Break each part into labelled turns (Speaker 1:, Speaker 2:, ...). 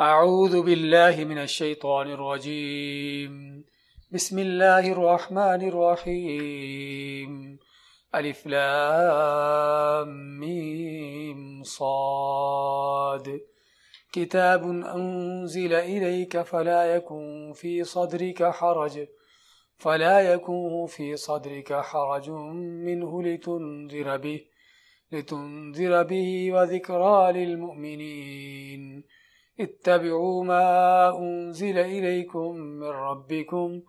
Speaker 1: أعوذ بالله من الشيطان الرجيم. بسم الله الرحمن الرحيم. ألف لام ميم صاد. كتاب أنزل إليك فلا يكن في صدرك حرج. فلا يكن في صدرك حرج منه لتنذر به لتنذر به وذكرى للمؤمنين. اتبعوا ما أنزل إليكم من ربكم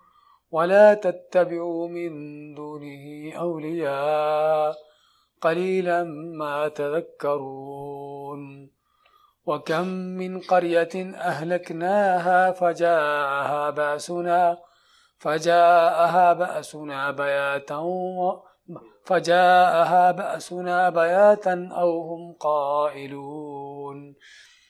Speaker 1: ولا تتبعوا من دونه أولياء قليلا ما تذكرون وكم من قرية أهلكناها فجاءها بأسنا فجاءها بأسنا بياتا فجاءها بأسنا بياتا أو هم قائلون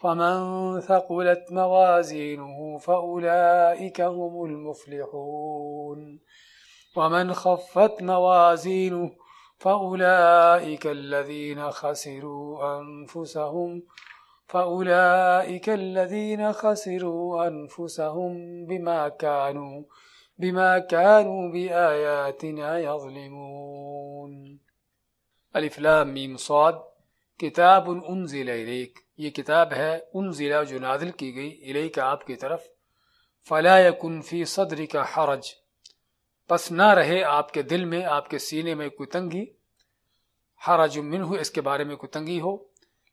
Speaker 1: فمن ثقلت موازينه فأولئك هم المفلحون ومن خفت موازينه فأولئك الذين خسروا أنفسهم فأولئك الذين خسروا أنفسهم بما كانوا بما كانوا بآياتنا يظلمون الف لام میم صاد کتاب انزل الیک، یہ کتاب ہے ان ضلع جو نازل کی گئی علیہ کا آپ کی طرف، فلا کن فی صدری کا حرج، پس نہ رہے آپ کے دل میں، آپ کے سینے میں کوئی تنگی، حرج من ہو اس کے بارے میں کوئی تنگی ہو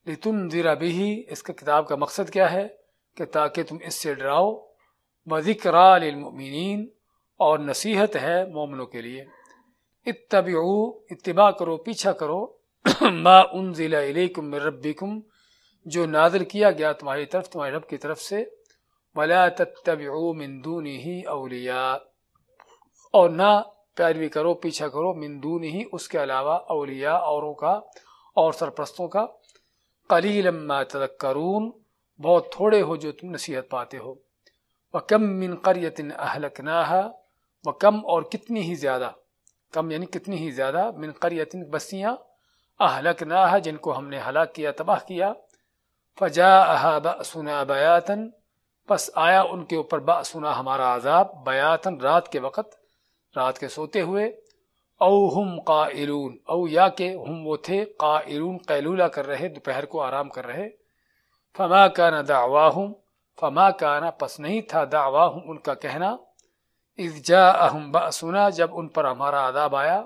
Speaker 1: لیکن ذرا بھی اس کا کتاب کا مقصد کیا ہے؟ کہ تاکہ تم اس سے ڈراؤ بذکر للمؤمنین، اور نصیحت ہے مومنوں کے لیے۔ اتبعو، اتباع کرو، پیچھا کرو ما انزل الیکم من ربکم، جو نازل کیا گیا تمہاری طرف، تمہارے رب کی طرف سے، ولا تتبعوا من دونه اولیاء۔ اور نہ پیروی کرو، پیچھا کرو من دونه اس کے علاوہ اولیاء اوروں کا اور سرپرستوں کا۔ قلیلا ما تذکرون، بہت تھوڑے ہو جو تم نصیحت پاتے ہو۔ وکم من قریت اهلكناها، وکم اور کتنی ہی زیادہ، کم یعنی کتنی ہی زیادہ، من قریت بستیاں اهلكناها جن کو ہم نے ہلاک کیا، تباہ کیا۔ فجا بأسنا بیاتن پس آیا ان کے اوپر بأسنا ہمارا عذاب بیاتن رات کے وقت، رات کے سوتے ہوئے۔ او ہم قائلون، او یا کہ ہم وہ تھے قائلون، قیلولہ کر رہے، دوپہر کو آرام کر رہے۔ فما کان دعواہم، فما کان، پس نہیں تھا دعواہم ان کا کہنا۔ اذ جاءہم بأسنا، جب ان پر ہمارا عذاب آیا۔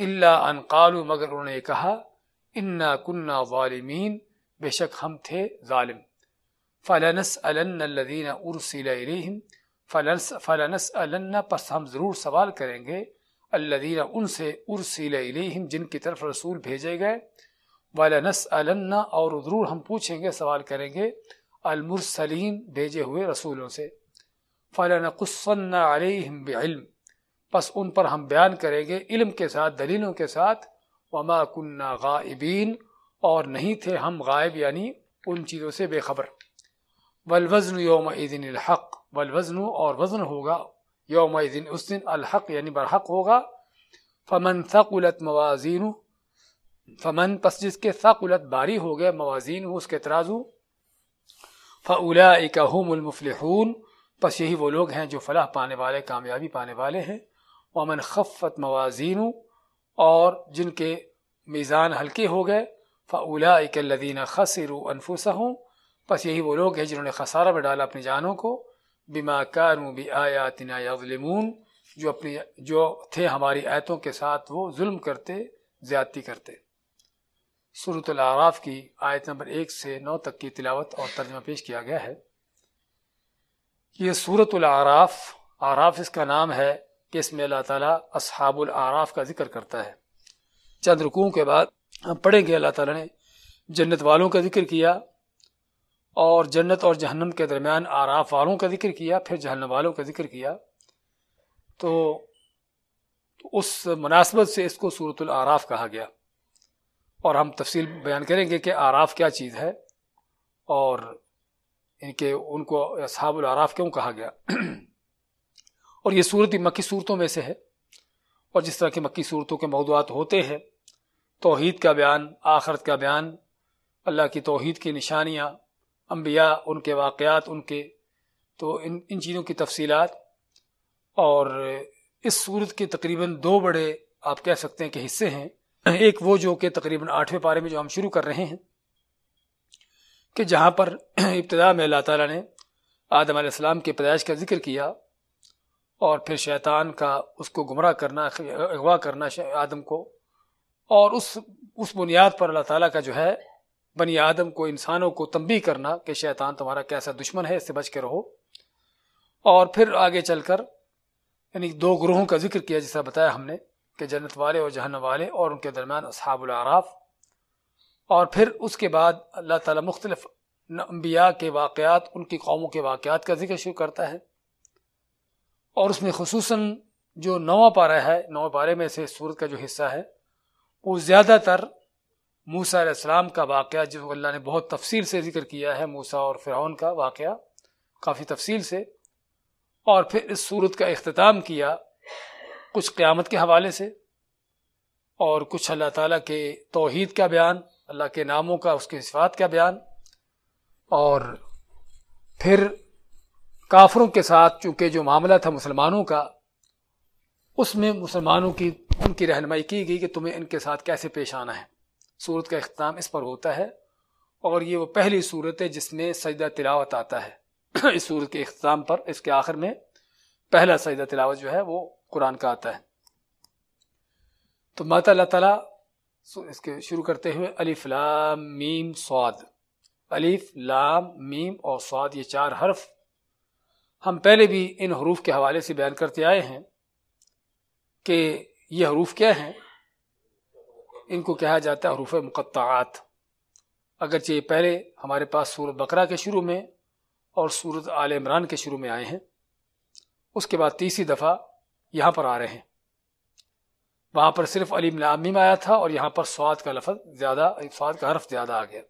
Speaker 1: الا ان قالوا، مگر انہوں نے کہا، انا کننا ظالمین بے شک ہم تھے ظالم۔ فلنس الدین ارسل علیہم فلنس فلنس پس ہم ضرور سوال کریں گے الدین ان سے ارسل علیہم جن کی طرف رسول بھیجے گئے۔ ولنس اور ضرور ہم پوچھیں گے، سوال کریں گے، المرسلین، بھیجے ہوئے رسولوں سے۔ فلنقصن علیہم بعلم۔ پس ان پر ہم بیان کریں گے علم کے ساتھ، دلیلوں کے ساتھ۔ وما کننا غائبین اور نہیں تھے ہم غائب یعنی ان چیزوں سے بے خبر۔ ولوزن یوم دن الحق۔ ولوزن اور وزن ہوگا یوم دن اس دن الحق یعنی برحق ہوگا۔ فمن ثقلت موازین فمن پس جس کے ثقلت باری ہو گئے موازین اس کے ترازو۔ فاولئک هم المفلحون۔ پس یہی وہ لوگ ہیں جو فلاح پانے والے، کامیابی پانے والے ہیں۔ ومن خفت موازین اور جن کے میزان ہلکے ہو گئے فلاک الدین خسر انفسہم پس یہی وہ لوگ ہیں جنہوں نے خسارہ میں ڈالا اپنی جانوں کو۔ بما کانوا بآیاتنا یظلمون جو اپنی، جو تھے ہماری آیتوں کے ساتھ وہ ظلم کرتے، زیادتی کرتے۔ سورۃ العراف کی آیت نمبر ایک سے نو تک کی تلاوت اور ترجمہ پیش کیا گیا ہے۔ یہ سورت العراف عراف اس کا نام ہے کہ اس میں اللہ تعالیٰ اصحاب العراف کا ذکر کرتا ہے۔ چند رکوع کے بعد ہم پڑھیں گے اللہ تعالیٰ نے جنت والوں کا ذکر کیا اور جنت اور جہنم کے درمیان آراف والوں کا ذکر کیا، پھر جہنم والوں کا ذکر کیا۔ تو اس مناسبت سے اس کو صورت العراف کہا گیا۔ اور ہم تفصیل بیان کریں گے کہ آراف کیا چیز ہے اور ان کے، ان کو اصحاب العراف کیوں کہا گیا۔ اور یہ صورت بھی مکی صورتوں میں سے ہے۔ اور جس طرح کی مکی صورتوں کے موضوعات ہوتے ہیں، توحید کا بیان، آخرت کا بیان، اللہ کی توحید کی نشانیاں، انبیاء، ان کے واقعات، ان کے، تو ان ان چیزوں کی تفصیلات۔ اور اس صورت کے تقریباً دو بڑے، آپ کہہ سکتے ہیں کہ حصے ہیں۔ ایک وہ جو کہ تقریباً آٹھویں پارے میں جو ہم شروع کر رہے ہیں، کہ جہاں پر ابتدا میں اللہ تعالیٰ نے آدم علیہ السلام کی پیدائش کا ذکر کیا اور پھر شیطان کا اس کو گمراہ کرنا، اغوا کرنا آدم کو۔ اور اس اس بنیاد پر اللہ تعالیٰ کا جو ہے، بنی آدم کو، انسانوں کو تنبی کرنا کہ شیطان تمہارا کیسا دشمن ہے، اس سے بچ کے رہو۔ اور پھر آگے چل کر یعنی دو گروہوں کا ذکر کیا، جیسا بتایا ہم نے کہ جنت والے اور جہنم والے اور ان کے درمیان اصحاب العراف اور پھر اس کے بعد اللہ تعالیٰ مختلف انبیاء کے واقعات، ان کی قوموں کے واقعات کا ذکر شروع کرتا ہے۔ اور اس میں خصوصاً جو نواں پارہ ہے نو پارے میں سے سورت کا جو حصہ ہے، وہ زیادہ تر موسا علیہ السلام کا واقعہ جو اللہ نے بہت تفصیل سے ذکر کیا ہے موسا اور فرعون کا واقعہ، کافی تفصیل سے۔ اور پھر اس صورت کا اختتام کیا کچھ قیامت کے حوالے سے، اور کچھ اللہ تعالیٰ کے توحید کا بیان، اللہ کے ناموں کا، اس کے صفات کا بیان۔ اور پھر کافروں کے ساتھ چونکہ جو معاملہ تھا مسلمانوں کا، اس میں مسلمانوں کی، ان کی رہنمائی کی گئی کہ تمہیں ان کے ساتھ کیسے پیش آنا ہے۔ صورت کا اختتام اس پر ہوتا ہے اور یہ وہ پہلی صورت ہے جس میں سجدہ تلاوت آتا ہے۔ اس صورت کے اختتام پر، اس کے آخر میں پہلا سجدہ تلاوت جو ہے وہ قرآن کا آتا ہے۔ تو ماتا اللہ تعالیٰ اس کے شروع کرتے ہوئے الف لام میم سواد۔ الف لام میم اور سواد یہ چار حرف ہم پہلے بھی ان حروف کے حوالے سے بیان کرتے آئے ہیں کہ یہ حروف کیا ہیں؟ ان کو کہا جاتا ہے حروف مقطعات۔ اگرچہ یہ پہلے ہمارے پاس سورت بقرہ کے شروع میں اور سورت عال عمران کے شروع میں آئے ہیں۔ اس کے بعد تیسری دفعہ یہاں پر آ رہے ہیں۔ وہاں پر صرف علیم لامیم آیا تھا اور یہاں پر سواد کا لفظ زیادہ، سواد کا حرف زیادہ آ گیا۔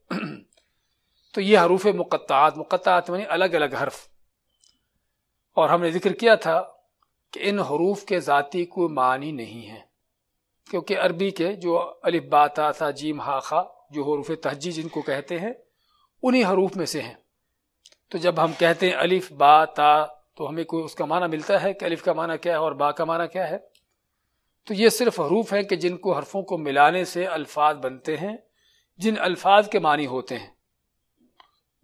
Speaker 1: تو یہ حروف مقطعات مقطعات میں الگ الگ حرف۔ اور ہم نے ذکر کیا تھا کہ ان حروف کے ذاتی کوئی معنی نہیں ہے کیونکہ عربی کے جو الف باتا تھا جیم ہاخا جو حروف تہجی جن کو کہتے ہیں، انہی حروف میں سے ہیں۔ تو جب ہم کہتے ہیں الف با تا، تو ہمیں کوئی اس کا معنی ملتا ہے کہ الف کا معنی کیا ہے اور با کا معنی کیا ہے؟ تو یہ صرف حروف ہیں کہ جن کو حرفوں کو ملانے سے الفاظ بنتے ہیں، جن الفاظ کے معنی ہوتے ہیں۔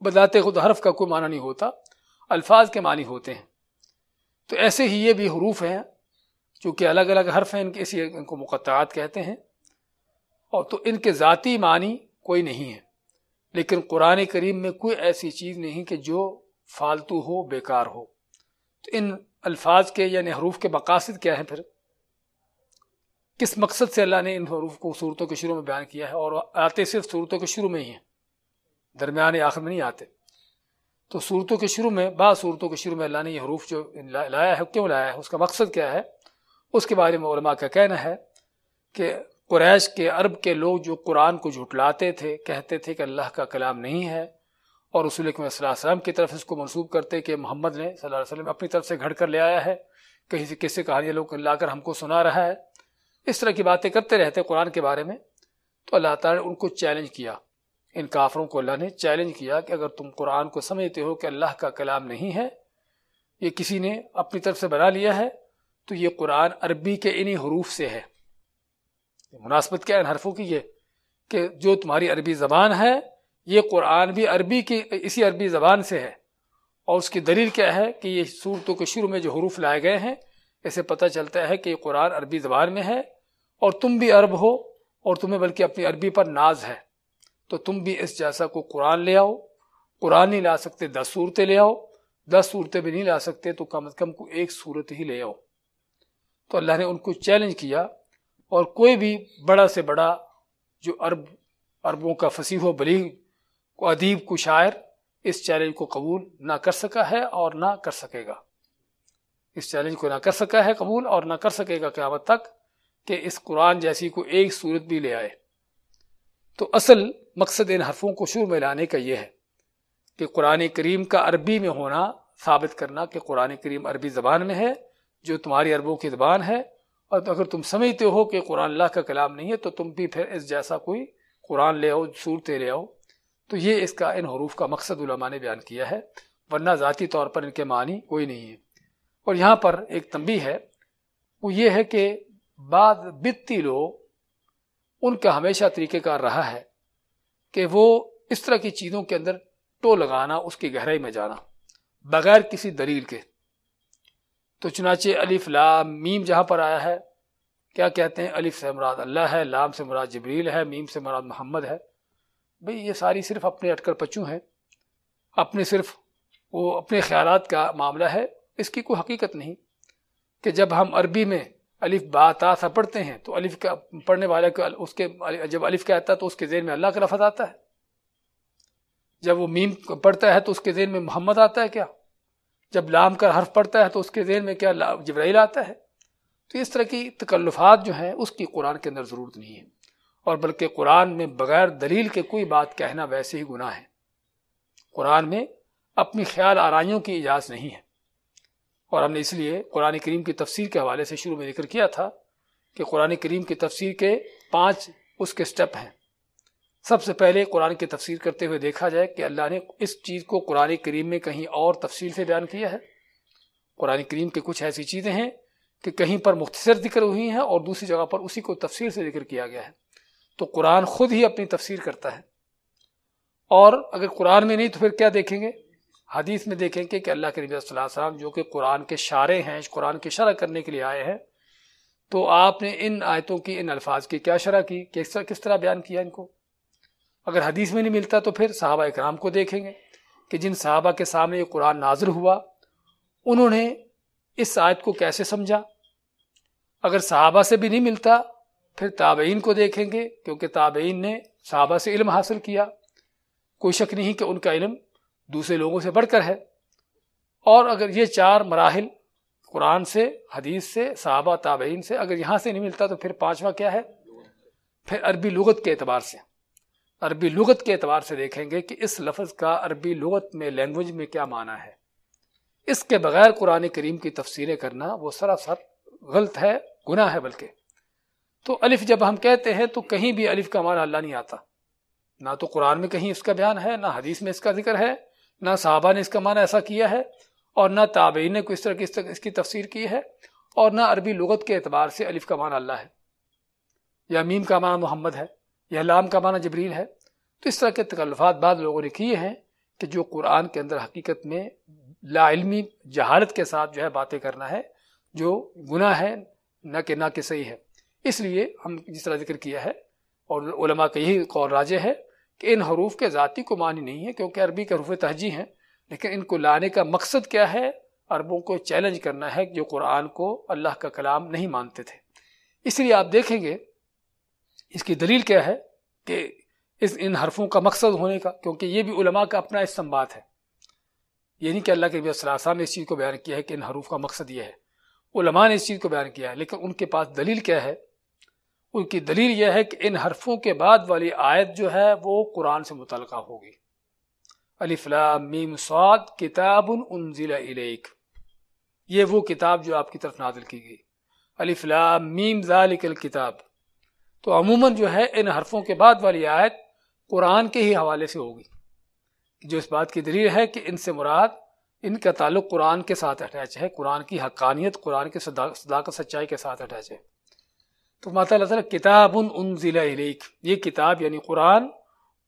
Speaker 1: بتاتے خود حرف کا کوئی معنی نہیں ہوتا، الفاظ کے معنی ہوتے ہیں۔ تو ایسے ہی یہ بھی حروف ہیں چونکہ الگ الگ حرف ہیں، ان کے اسی ان کو مقطعات کہتے ہیں۔ اور تو ان کے ذاتی معنی کوئی نہیں ہے۔ لیکن قرآن کریم میں کوئی ایسی چیز نہیں کہ جو فالتو ہو، بیکار ہو۔ تو ان الفاظ کے یعنی حروف کے مقاصد کیا ہیں پھر؟ کس مقصد سے اللہ نے ان حروف کو صورتوں کے شروع میں بیان کیا ہے؟ اور آتے صرف صورتوں کے شروع میں ہی ہیں۔ درمیان آخر میں نہیں آتے۔ تو صورتوں کے شروع میں، بعض صورتوں کے شروع میں اللہ نے یہ حروف جو لایا ہے، کیوں لایا ہے؟ اس کا مقصد کیا ہے؟ اس کے بارے میں علماء کا کہنا ہے کہ قریش کے عرب کے لوگ جو قرآن کو جھٹلاتے تھے، کہتے تھے کہ اللہ کا کلام نہیں ہے، اور رسول صلی اللہ علیہ وسلم کی طرف اس کو منسوب کرتے کہ محمد نے صلی اللہ علیہ وسلم اپنی طرف سے گھڑ کر لے آیا ہے۔ کہیں سے کس سے کہانیاں لوگ لا کر ہم کو سنا رہا ہے۔ اس طرح کی باتیں کرتے رہتے قرآن کے بارے میں، تو اللہ تعالیٰ نے ان کو چیلنج کیا۔ ان کافروں کو اللہ نے چیلنج کیا کہ اگر تم قرآن کو سمجھتے ہو کہ اللہ کا کلام نہیں ہے، یہ کسی نے اپنی طرف سے بنا لیا ہے، تو یہ قرآن عربی کے انہی حروف سے ہے۔ مناسبت کیا ان حرفوں کی؟ یہ کہ جو تمہاری عربی زبان ہے، یہ قرآن بھی عربی کی، اسی عربی زبان سے ہے۔ اور اس کی دلیل کیا ہے کہ یہ صورتوں کے شروع میں جو حروف لائے گئے ہیں، اسے پتہ چلتا ہے کہ یہ قرآن عربی زبان میں ہے اور تم بھی عرب ہو اور تمہیں بلکہ اپنی عربی پر ناز ہے۔ تو تم بھی اس جیسا کو قرآن لے آؤ۔ قرآن نہیں لا سکتے، دس صورتیں لے آؤ۔ دس صورتیں بھی نہیں لا سکتے تو کم از کم کو ایک صورت ہی لے آؤ۔ تو اللہ نے ان کو چیلنج کیا اور کوئی بھی بڑا سے بڑا جو عرب، عربوں کا فصیح و بلیغ کو ادیب، کو شاعر اس چیلنج کو قبول نہ کر سکا ہے اور نہ کر سکے گا۔ اس چیلنج کو نہ کر سکا ہے قبول اور نہ کر سکے گا قیامت تک کہ اس قرآن جیسی کو ایک صورت بھی لے آئے۔ تو اصل مقصد ان حرفوں کو شروع میں لانے کا یہ ہے کہ قرآن کریم کا عربی میں ہونا ثابت کرنا کہ قرآن کریم عربی زبان میں ہے، جو تمہاری عربوں کی زبان ہے۔ اور اگر تم سمجھتے ہو کہ قرآن اللہ کا کلام نہیں ہے، تو تم بھی پھر اس جیسا کوئی قرآن لے آؤ صورتیں لے آؤ۔ تو یہ اس کا ان حروف کا مقصد علماء نے بیان کیا ہے، ورنہ ذاتی طور پر ان کے معنی کوئی نہیں ہے۔ اور یہاں پر ایک تنبی ہے، وہ یہ ہے کہ بعض بتی لوگ ان کا ہمیشہ طریقہ کار رہا ہے۔ کہ وہ اس طرح کی چیزوں کے اندر ٹو لگانا، اس کی گہرائی میں جانا، بغیر کسی دلیل کے۔ تو چنانچہ الف لام، میم جہاں پر آیا ہے، کیا کہتے ہیں؟ الف سے مراد اللہ ہے، لام سے مراد جبریل ہے، میم سے مراد محمد ہے۔ بھئی، یہ ساری صرف اپنے اٹکر پچو ہیں۔ اپنے صرف وہ اپنے خیالات کا معاملہ ہے۔ اس کی کوئی حقیقت نہیں کہ جب ہم عربی میں الف با تا سا پڑھتے ہیں، تو الف کا پڑھنے والے کو اس کے جب الف کا آتا ہے تو اس کے ذہن میں اللہ کا لفظ آتا ہے۔ جب وہ میم پڑھتا ہے تو اس کے ذہن میں محمد آتا ہے کیا؟ جب لام کا حرف پڑھتا ہے تو اس کے ذہن میں کیا جبرائیل آتا ہے؟ تو اس طرح کی تکلفات جو ہیں اس کی قرآن کے اندر ضرورت نہیں ہے۔ اور بلکہ قرآن میں بغیر دلیل کے کوئی بات کہنا ویسے ہی گناہ ہے۔ قرآن میں اپنی خیال آرائیوں کی اجازت نہیں ہے۔ اور ہم نے اس لیے قرآن کریم کی تفسیر کے حوالے سے شروع میں ذکر کیا تھا کہ قرآن کریم کی تفسیر کے پانچ اس کے سٹیپ ہیں۔ سب سے پہلے قرآن کی تفسیر کرتے ہوئے دیکھا جائے کہ اللہ نے اس چیز کو قرآن کریم میں کہیں اور تفصیل سے بیان کیا ہے۔ قرآن کریم کے کچھ ایسی چیزیں ہیں کہ کہیں پر مختصر ذکر ہوئی ہیں اور دوسری جگہ پر اسی کو تفسیر سے ذکر کیا گیا ہے۔ تو قرآن خود ہی اپنی تفسیر کرتا ہے۔ اور اگر قرآن میں نہیں تو پھر کیا دیکھیں گے؟ حدیث میں دیکھیں کہ اللہ کے نبی صلی اللہ علیہ وسلم جو کہ قرآن کے شارے ہیں، قرآن کی شرح کرنے کے لیے آئے ہیں۔ تو آپ نے ان آیتوں کی، ان الفاظ کی کیا شرح کی؟ کس طرح کس طرح بیان کیا ان کو؟ اگر حدیث میں نہیں ملتا تو پھر صحابہ اکرام کو دیکھیں گے کہ جن صحابہ کے سامنے یہ قرآن نازر ہوا، انہوں نے اس آیت کو کیسے سمجھا؟ اگر صحابہ سے بھی نہیں ملتا پھر تابعین کو دیکھیں گے، کیونکہ تابعین نے صحابہ سے علم حاصل کیا۔ کوئی شک نہیں کہ ان کا علم دوسرے لوگوں سے بڑھ کر ہے۔ اور اگر یہ چار مراحل قرآن سے، حدیث سے، صحابہ، تابعین سے اگر یہاں سے نہیں ملتا تو پھر پانچواں کیا ہے؟ پھر عربی لغت کے اعتبار سے۔ عربی لغت کے اعتبار سے دیکھیں گے کہ اس لفظ کا عربی لغت میں لینگویج میں کیا معنی ہے۔ اس کے بغیر قرآن کریم کی تفسیریں کرنا وہ سراسر غلط ہے، گناہ ہے بلکہ۔ تو الف جب ہم کہتے ہیں تو کہیں بھی الف کا معنی اللہ نہیں آتا۔ نہ تو قرآن میں کہیں اس کا بیان ہے، نہ حدیث میں اس کا ذکر ہے۔ نہ صحابہ نے اس کا معنی ایسا کیا ہے اور نہ تابعین نے اس طرح کی اس کی تفسیر کی ہے اور نہ عربی لغت کے اعتبار سے الف کا معنی اللہ ہے۔ یا میم کا معنی محمد ہے، یا لام کا معنی جبریل ہے۔ تو اس طرح کے تکلفات بعض لوگوں نے کیے ہیں کہ جو قرآن کے اندر حقیقت میں لا علمی جہالت کے ساتھ جو ہے باتیں کرنا ہے، جو گناہ ہے نہ کہ نہ کہ صحیح ہے۔ اس لیے ہم جس طرح ذکر کیا ہے اور علماء کا یہی قول راجع ہے کہ ان حروف کے ذاتی کو معنی نہیں ہے کیونکہ عربی کے حروف تہجی ہیں، لیکن ان کو لانے کا مقصد کیا ہے؟ عربوں کو چیلنج کرنا ہے جو قرآن کو اللہ کا کلام نہیں مانتے تھے۔ اس لیے آپ دیکھیں گے، اس کی دلیل کیا ہے کہ اس ان حرفوں کا مقصد ہونے کا، کیونکہ یہ بھی علماء کا اپنا استمباد ہے۔ یہ نہیں کہ اللہ کے نبی صلی نے اس چیز کو بیان کیا ہے کہ ان حروف کا مقصد یہ ہے۔ علماء نے اس چیز کو بیان کیا ہے، لیکن ان کے پاس دلیل کیا ہے ان کی دلیل یہ ہے کہ ان حرفوں کے بعد والی آیت جو ہے وہ قرآن سے متعلقہ ہوگی۔ میم سعد کتاب انزل الیک۔ یہ وہ کتاب جو آپ کی طرف نازل کی گئی۔ میم ذالک الکتاب۔ تو عموماً جو ہے ان حرفوں کے بعد والی آیت قرآن کے ہی حوالے سے ہوگی۔ جو اس بات کی دلیل ہے کہ ان سے مراد ان کا تعلق قرآن کے ساتھ اٹیچ ہے، قرآن کی حقانیت، قرآن کے صداقت، سچائی کے ساتھ اٹیچ ہے۔ تو ماتا اللہ تعالیٰ کتاب ان ضلع علیک یہ کتاب یعنی قرآن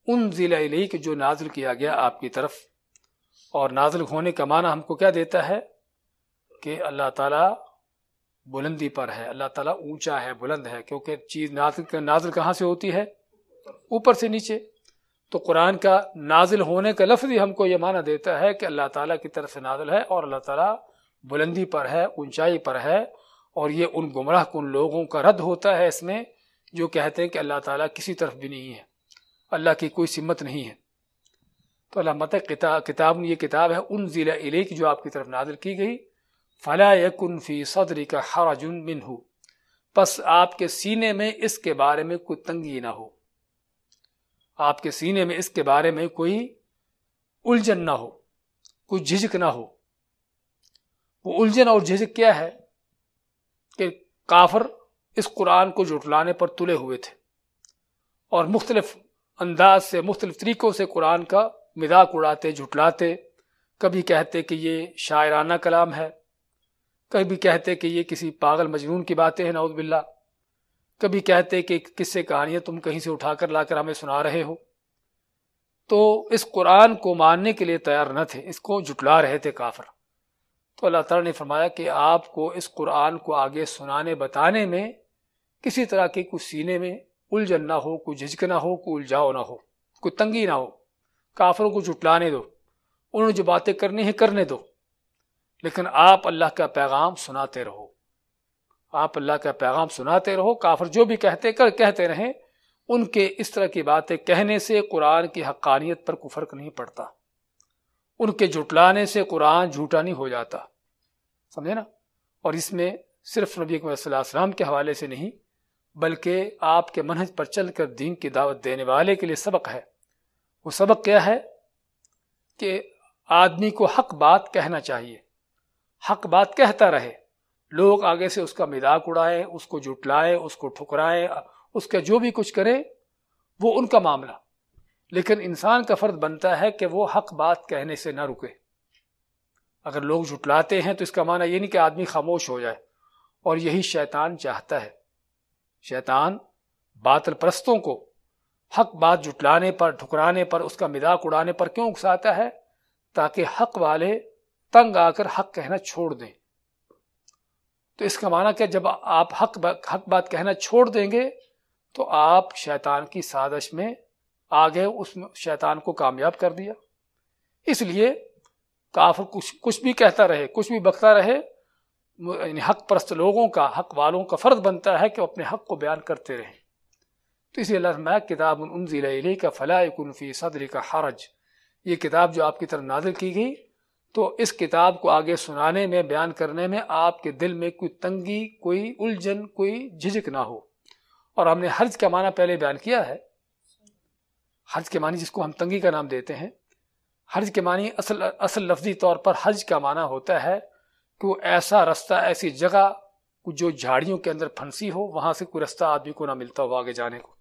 Speaker 1: ان ضلع علیک جو نازل کیا گیا آپ کی طرف۔ اور نازل ہونے کا معنی ہم کو کیا دیتا ہے؟ کہ اللہ تعالیٰ بلندی پر ہے، اللہ تعالیٰ اونچا ہے، بلند ہے، کیونکہ چیز نازل نازل کہاں سے ہوتی ہے؟ اوپر سے نیچے۔ تو قرآن کا نازل ہونے کا لفظ ہی ہم کو یہ معنی دیتا ہے کہ اللہ تعالیٰ کی طرف سے نازل ہے اور اللہ تعالیٰ بلندی پر ہے، اونچائی پر ہے۔ اور یہ ان گمراہ کن لوگوں کا رد ہوتا ہے اس میں جو کہتے ہیں کہ اللہ تعالیٰ کسی طرف بھی نہیں ہے، اللہ کی کوئی سمت نہیں ہے۔ تو اللہ کتاب، یہ کتاب ہے ان ضلع علی کی جو آپ کی طرف نازل کی گئی۔ فلا یکن فی صدری کا حرج منہ۔ پس آپ کے سینے میں اس کے بارے میں کوئی تنگی نہ ہو۔ آپ کے سینے میں اس کے بارے میں کوئی الجھن نہ ہو، کوئی جھجک نہ ہو۔ وہ الجھن اور جھجک کیا ہے؟ کافر اس قرآن کو جٹلانے پر تلے ہوئے تھے اور مختلف انداز سے، مختلف طریقوں سے قرآن کا مذاق اڑاتے، جھٹلاتے۔ کبھی کہتے کہ یہ شاعرانہ کلام ہے، کبھی کہتے کہ یہ کسی پاگل مجنون کی باتیں ہیں، نعوذ باللہ۔ کبھی کہتے کہ کس سے کہانیاں تم کہیں سے اٹھا کر لا کر ہمیں سنا رہے ہو۔ تو اس قرآن کو ماننے کے لیے تیار نہ تھے، اس کو جٹلا رہے تھے کافر۔ تو اللہ تعالیٰ نے فرمایا کہ آپ کو اس قرآن کو آگے سنانے بتانے میں، کسی طرح کے کچھ سینے میں الجھن نہ ہو کوئی جھجک نہ ہو کوئی الجھاؤ نہ ہو کوئی تنگی نہ ہو، کافروں کو جٹلانے دو، انہوں نے جو باتیں کرنی ہیں کرنے دو۔ لیکن آپ اللہ کا پیغام سناتے رہو۔ آپ اللہ کا پیغام سناتے رہو، کافر جو بھی کہتے، کر کہتے رہیں، ان کے اس طرح کی باتیں کہنے سے قرآن کی حقانیت پر کوئی فرق نہیں پڑتا۔ ان کے جٹلانے سے قرآن جھوٹا نہیں ہو جاتا۔ سمجھے نا؟ اور اس میں صرف نبی صلی اللہ علیہ وسلم کے حوالے سے نہیں، بلکہ آپ کے منہج پر چل کر دین کی دعوت دینے والے کے لیے سبق ہے۔ وہ سبق کیا ہے؟ کہ آدمی کو حق بات کہنا چاہیے۔ حق بات کہتا رہے۔ لوگ آگے سے اس کا مذاق اڑائے، اس کو جٹلائے اس کو ٹھکرائے، اس کا جو بھی کچھ کرے، وہ ان کا معاملہ۔ لیکن انسان کا فرد بنتا ہے کہ وہ حق بات کہنے سے نہ رکے۔ اگر لوگ جٹلاتے ہیں تو اس کا معنی یہ نہیں کہ آدمی خاموش ہو جائے اور یہی شیطان چاہتا ہے۔ شیطان باطل پرستوں کو حق بات جٹلانے پر، ٹھکرانے پر، اس کا مذاق اڑانے پر کیوں اکساتا ہے؟ تاکہ حق والے تنگ آ کر حق کہنا چھوڑ دیں۔ تو اس کا معنی کہ جب آپ حق حق بات کہنا چھوڑ دیں گے تو آپ شیطان کی سازش میں آگے اس شیطان کو کامیاب کر دیا۔ اس لیے کافر کچھ کچھ بھی کہتا رہے، کچھ بھی بکتا رہے یعنی حق پرست لوگوں کا، حق والوں کا فرض بنتا ہے کہ وہ اپنے حق کو بیان کرتے رہیں۔ تو اسی اللہ میں کتاب انزل کا فلاح فی صدر کا حرج۔ یہ کتاب جو آپ کی طرف نازل کی گئی، تو اس کتاب کو آگے سنانے میں، بیان کرنے میں آپ کے دل میں کوئی تنگی، کوئی الجھن، کوئی جھجک نہ ہو۔ اور ہم نے حرج کا معنی پہلے بیان کیا ہے حج کے معنی جس کو ہم تنگی کا نام دیتے ہیں حج کے معنی اصل اصل لفظی طور پر حج کا معنی ہوتا ہے کہ وہ ایسا رستہ، ایسی جگہ جو جھاڑیوں کے اندر پھنسی ہو، وہاں سے کوئی رستہ آدمی کو نہ ملتا ہو آگے جانے کو۔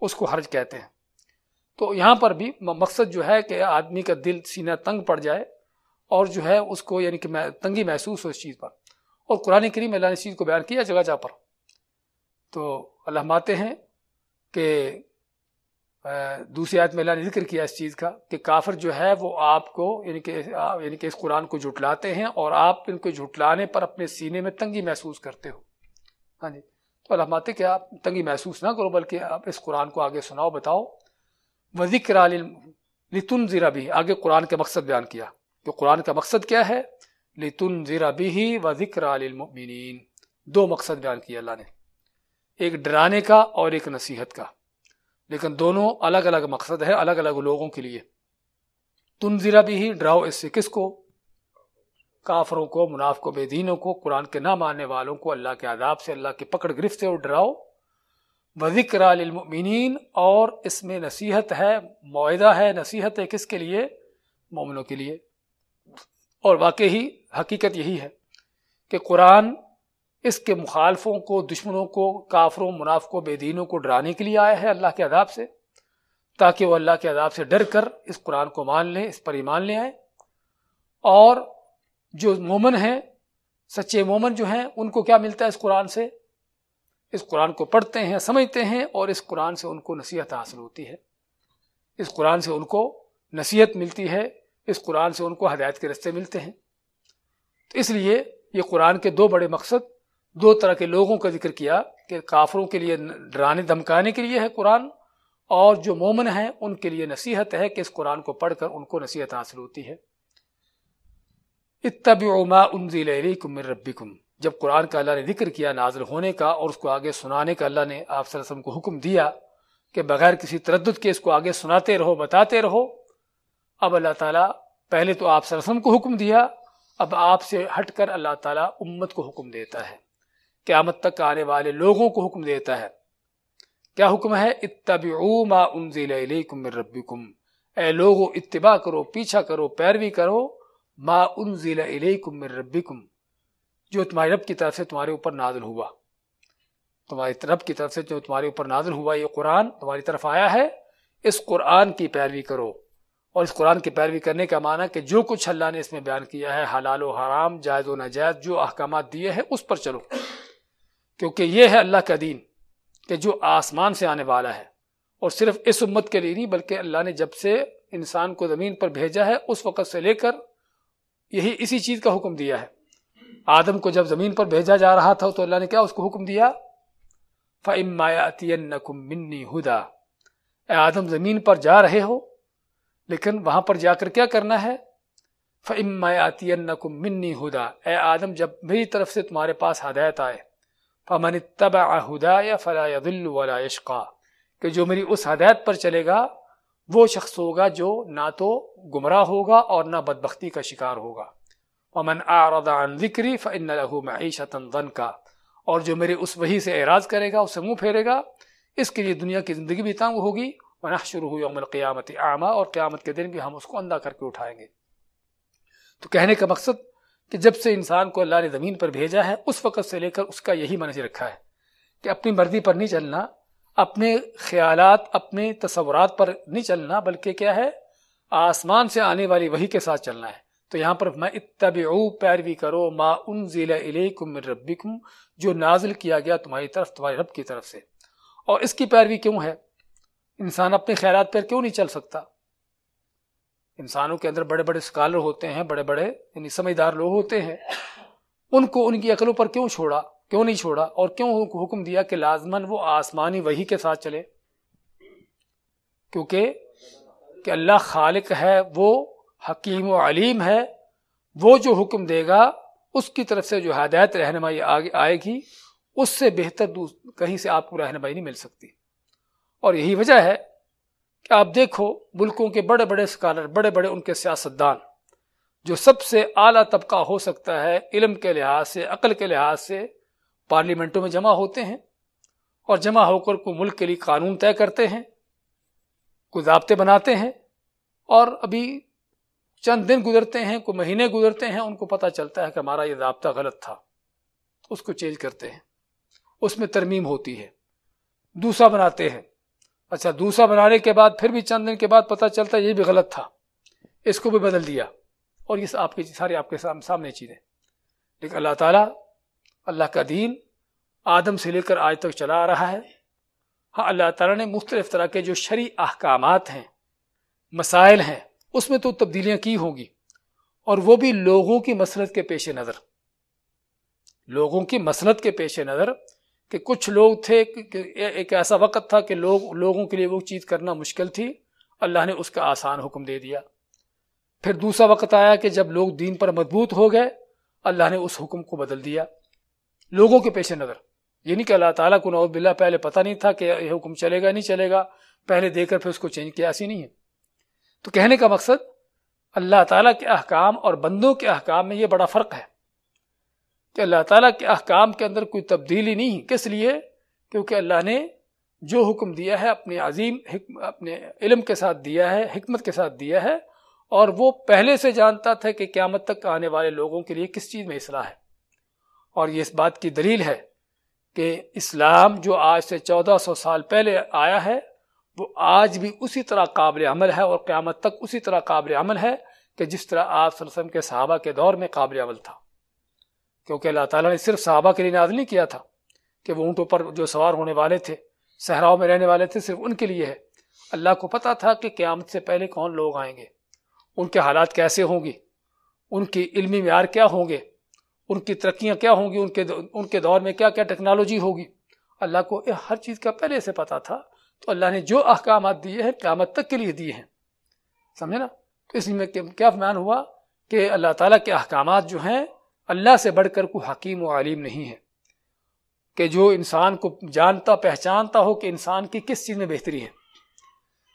Speaker 1: اس کو حرج کہتے ہیں۔ تو یہاں پر بھی مقصد جو ہے کہ آدمی کا دل سینہ تنگ پڑ جائے اور جو ہے اس کو یعنی کہ تنگی محسوس ہو اس چیز پر۔ اور قرآن کریم اللہ نے اس چیز کو بیان کیا جگہ جا پر۔ تو اللہ ماتے ہیں کہ دوسری آیت میں اللہ نے ذکر کیا اس چیز کا کہ کافر جو ہے وہ آپ کو یعنی کہ یعنی کہ اس قرآن کو جھٹلاتے ہیں اور آپ ان کو جھٹلانے پر اپنے سینے میں تنگی محسوس کرتے ہو۔ ہاں جی۔ تو اللہ ماتے کہ آپ تنگی محسوس نہ کرو بلکہ آپ اس قرآن کو آگے سناؤ، بتاؤ۔ وہ ذکر لتن ذرا بھی آگے قرآن کا مقصد بیان کیا کہ قرآن کا مقصد کیا ہے؟ لتن ذرا بھی و ذکر المؤمنین دو مقصد بیان کیا اللہ نے۔ ایک ڈرانے کا اور ایک نصیحت کا۔ لیکن دونوں الگ الگ مقصد ہے، الگ الگ لوگوں کے لیے۔ تم ذرا بھی ہی ڈراؤ اس سے کس کو؟ کافروں کو مناف کو بے دینوں کو، قرآن کے نہ ماننے والوں کو، اللہ کے عذاب سے، اللہ کی پکڑ گرفت سے ڈراؤ۔ بذکر للمؤمنین اور اس میں نصیحت ہے، معاہدہ ہے، نصیحت ہے کس کے لیے؟ مومنوں کے لیے۔ اور واقعی حقیقت یہی ہے کہ قرآن اس کے مخالفوں کو، دشمنوں کو، کافروں، منافقوں، بے دینوں کو ڈرانے کے لیے آیا ہے اللہ کے عذاب سے۔ تاکہ وہ اللہ کے عذاب سے ڈر کر اس قرآن کو مان لیں، اس پر ایمان لے آئیں۔ اور جو مومن ہیں، سچے مومن جو ہیں، ان کو کیا ملتا ہے اس قرآن سے؟ اس قرآن کو پڑھتے ہیں، سمجھتے ہیں اور اس قرآن سے ان کو نصیحت حاصل ہوتی ہے۔ اس قرآن سے ان کو نصیحت ملتی ہے، اس قرآن سے ان کو ہدایت کے رستے ملتے ہیں۔ تو اس لیے یہ قرآن کے دو بڑے مقصد دو طرح کے لوگوں کا ذکر کیا کہ کافروں کے لیے ڈرانے دھمکانے کے لیے ہے قرآن اور جو مومن ہیں ان کے لیے نصیحت ہے کہ اس قرآن کو پڑھ کر ان کو نصیحت حاصل ہوتی ہے۔ ما انزل الیکم من ربکم۔ جب قرآن کا اللہ نے ذکر کیا نازل ہونے کا اور اس کو آگے سنانے کا اللہ نے آپ صلی اللہ علیہ وسلم کو حکم دیا کہ بغیر کسی تردد کے اس کو آگے سناتے رہو، بتاتے رہو، اب اللہ تعالیٰ پہلے تو آپ سرسم کو حکم دیا، اب آپ سے ہٹ کر اللہ تعالیٰ امت کو حکم دیتا ہے۔ قیامت تک آنے والے لوگوں کو حکم دیتا ہے۔ کیا حکم ہے؟ اتبعو ما انزل الیکم من ربکم۔ اے لوگو، اتباع کرو، پیچھا کرو، پیروی کرو۔ ما انزل الیکم من ربکم۔ جو تمہاری رب کی طرف سے تمہارے اوپر نازل ہوا۔ تمہاری رب کی طرف سے جو تمہارے اوپر نازل ہوا، یہ قرآن تمہاری طرف آیا ہے۔ اس قرآن کی پیروی کرو۔ اور اس قرآن کی پیروی کرنے کا معنی کہ جو کچھ اللہ نے اس میں بیان کیا ہے، حلال و حرام، جائز و ناجائز، جو احکامات دیے ہیں، اس پر چلو۔ کیونکہ یہ ہے اللہ کا دین کہ جو آسمان سے آنے والا ہے اور صرف اس امت کے لیے نہیں بلکہ اللہ نے جب سے انسان کو زمین پر بھیجا ہے، اس وقت سے لے کر یہی اسی چیز کا حکم دیا ہے۔ آدم کو جب زمین پر بھیجا جا رہا تھا تو اللہ نے کیا اس کو حکم دیا؟ منی ہدا اے آدم، زمین پر جا رہے ہو، لیکن وہاں پر جا کر کیا کرنا ہے؟ منی ہدا اے آدم، جب میری طرف سے تمہارے پاس ہدایت آئے فمن تبا ہدا یا فلا ولا یشقا کہ جو میری اس ہدایت پر چلے گا، وہ شخص ہوگا جو نہ تو گمراہ ہوگا اور نہ بدبختی کا شکار ہوگا۔ ومن اعرض عن ذکری فان له معیشتا ضنکا اور جو میرے اس وحی سے اعراض کرے گا، اسے منہ پھیرے گا، اس کے لیے دنیا کی زندگی بھی تنگ ہوگی۔ ونحشره يوم القیامت اعما اور قیامت کے دن بھی ہم اس کو اندھا کر کے اٹھائیں گے۔ تو کہنے کا مقصد کہ جب سے انسان کو اللہ نے زمین پر بھیجا ہے، اس وقت سے لے کر اس کا یہی منج رکھا ہے کہ اپنی مرضی پر نہیں چلنا، اپنے خیالات، اپنے تصورات پر نہیں چلنا، بلکہ کیا ہے، آسمان سے آنے والی وہی کے ساتھ چلنا ہے۔ تو یہاں پر میں اتبعو، پیروی کرو، ما انزل الیکم من ربکم، جو نازل کیا گیا تمہاری طرف تمہاری رب کی طرف سے۔ اور اس کی پیروی کیوں ہے؟ انسان اپنے خیالات پر کیوں نہیں چل سکتا؟ انسانوں کے اندر بڑے بڑے اسکالر ہوتے ہیں، بڑے بڑے یعنی سمجھدار لوگ ہوتے ہیں۔ ان کو ان کی عقلوں پر کیوں چھوڑا؟ کیوں نہیں چھوڑا؟ اور کیوں حکم دیا کہ لازمن وہ آسمانی وہی کے ساتھ چلے؟ کیونکہ کہ اللہ خالق ہے، وہ حکیم و علیم ہے، وہ جو حکم دے گا، اس کی طرف سے جو ہدایت رہنمائی آئے گی، اس سے بہتر کہیں سے آپ کو رہنمائی نہیں مل سکتی۔ اور یہی وجہ ہے کہ آپ دیکھو ملکوں کے بڑے بڑے اسکالر بڑے بڑے ان کے سیاستدان، جو سب سے اعلیٰ طبقہ ہو سکتا ہے علم کے لحاظ سے، عقل کے لحاظ سے پارلیمنٹوں میں جمع ہوتے ہیں اور جمع ہو کر کوئی ملک کے لیے قانون طے کرتے ہیں کوئی ضابطے بناتے ہیں اور ابھی چند دن گزرتے ہیں کوئی مہینے گزرتے ہیں، ان کو پتہ چلتا ہے کہ ہمارا یہ ضابطہ غلط تھا، اس کو چینج کرتے ہیں، اس میں ترمیم ہوتی ہے، دوسرا بناتے ہیں۔ اچھا دوسرا بنانے کے بعد، پھر بھی چند دن کے بعد پتہ چلتا ہے یہ بھی غلط تھا۔ اس کو بھی بدل دیا۔ اور یہ آپ کی، ساری آپ کے سامنے چیزیں۔ لیکن اللہ تعالیٰ، اللہ کا دین آدم سے لے کر آج تک چلا آ رہا ہے۔ ہاں اللہ تعالیٰ نے مختلف طرح کے جو شرع احکامات ہیں، مسائل ہیں، اس میں تو تبدیلیاں کی ہوں گی۔ اور وہ بھی لوگوں کی مسلط کے پیش نظر۔ لوگوں کی مسلط کے پیش نظر کہ کچھ لوگ تھے کہ ایک ایسا وقت تھا کہ لوگ لوگوں کے لیے وہ چیز کرنا مشکل تھی۔ اللہ نے اس کا آسان حکم دے دیا۔ پھر دوسرا وقت آیا کہ جب لوگ دین پر مضبوط ہو گئے، اللہ نے اس حکم کو بدل دیا۔ لوگوں کے پیش نظر۔ یہ نہیں کہ اللہ تعالیٰ کو نعوذ باللہ پہلے پتہ نہیں تھا کہ یہ حکم چلے گا نہیں چلے گا، پہلے دے کر پھر اس کو چینج کیا، ایسی نہیں ہے۔ تو کہنے کا مقصد اللہ تعالیٰ کے احکام اور بندوں کے احکام میں یہ بڑا فرق ہے۔ کہ اللہ تعالیٰ کے احکام کے اندر کوئی تبدیلی نہیں کس لیے؟ کیونکہ اللہ نے جو حکم دیا ہے اپنے عظیم حکم اپنے علم کے ساتھ دیا ہے، حکمت کے ساتھ دیا ہے، اور وہ پہلے سے جانتا تھا کہ قیامت تک آنے والے لوگوں کے لیے کس چیز میں اصلاح ہے۔ اور یہ اس بات کی دلیل ہے کہ اسلام جو آج سے چودہ سو سال پہلے آیا ہے، وہ آج بھی اسی طرح قابل عمل ہے اور قیامت تک اسی طرح قابل عمل ہے کہ جس طرح آپ وسلم کے صحابہ کے دور میں قابل عمل تھا۔ کیونکہ اللہ تعالیٰ نے صرف صحابہ کے لیے نازل نہیں کیا تھا کہ وہ اونٹوں پر جو سوار ہونے والے تھے، صحراؤں میں رہنے والے تھے، صرف ان کے لیے ہے۔ اللہ کو پتا تھا کہ قیامت سے پہلے کون لوگ آئیں گے۔ ان کے حالات کیسے ہوں گے؟ ان کی علمی معیار کیا ہوں گے؟ ان کی ترقیاں کیا ہوں گی؟ ان کے ان کے دور میں کیا کیا ٹیکنالوجی ہوگی؟ اللہ کو ہر چیز کا پہلے سے پتا تھا۔ تو اللہ نے جو احکامات دیے ہیں، قیامت تک کے لیے دیے ہیں۔ سمجھے نا؟ تو اس لیے کیا فمان ہوا کہ اللہ تعالیٰ کے احکامات جو ہیں اللہ سے بڑھ کر کوئی حکیم و عالم نہیں ہے کہ جو انسان کو جانتا، پہچانتا ہو کہ انسان کی کس چیز میں بہتری ہے۔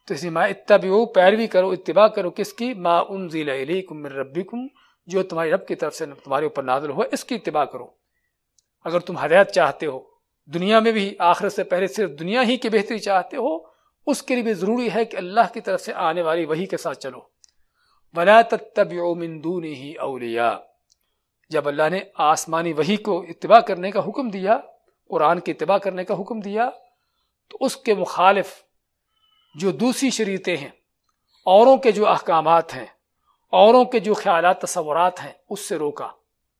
Speaker 1: تو اسی ما اتبعو، پیروی کرو، اتباع کرو۔ کس کی؟ ما انزل الیکم من ربکم، جو تمہاری رب کی طرف سے تمہارے اوپر نازل ہوا، اس کی اتباع کرو۔ اگر تم ہدایت چاہتے ہو، دنیا میں بھی آخر سے پہلے صرف دنیا ہی کی بہتری چاہتے ہو، اس کے لیے بھی ضروری ہے کہ اللہ کی طرف سے آنے والی وہی کے ساتھ چلو۔ بلا تتبعوا من دونه اولیاء جب اللہ نے آسمانی وہی کو اتباع کرنے کا حکم دیا، قرآن کی اتباع کرنے کا حکم دیا، تو اس کے مخالف جو دوسری شریعتیں ہیں، اوروں کے جو احکامات ہیں، اوروں کے جو خیالات، تصورات ہیں، اس سے روکا۔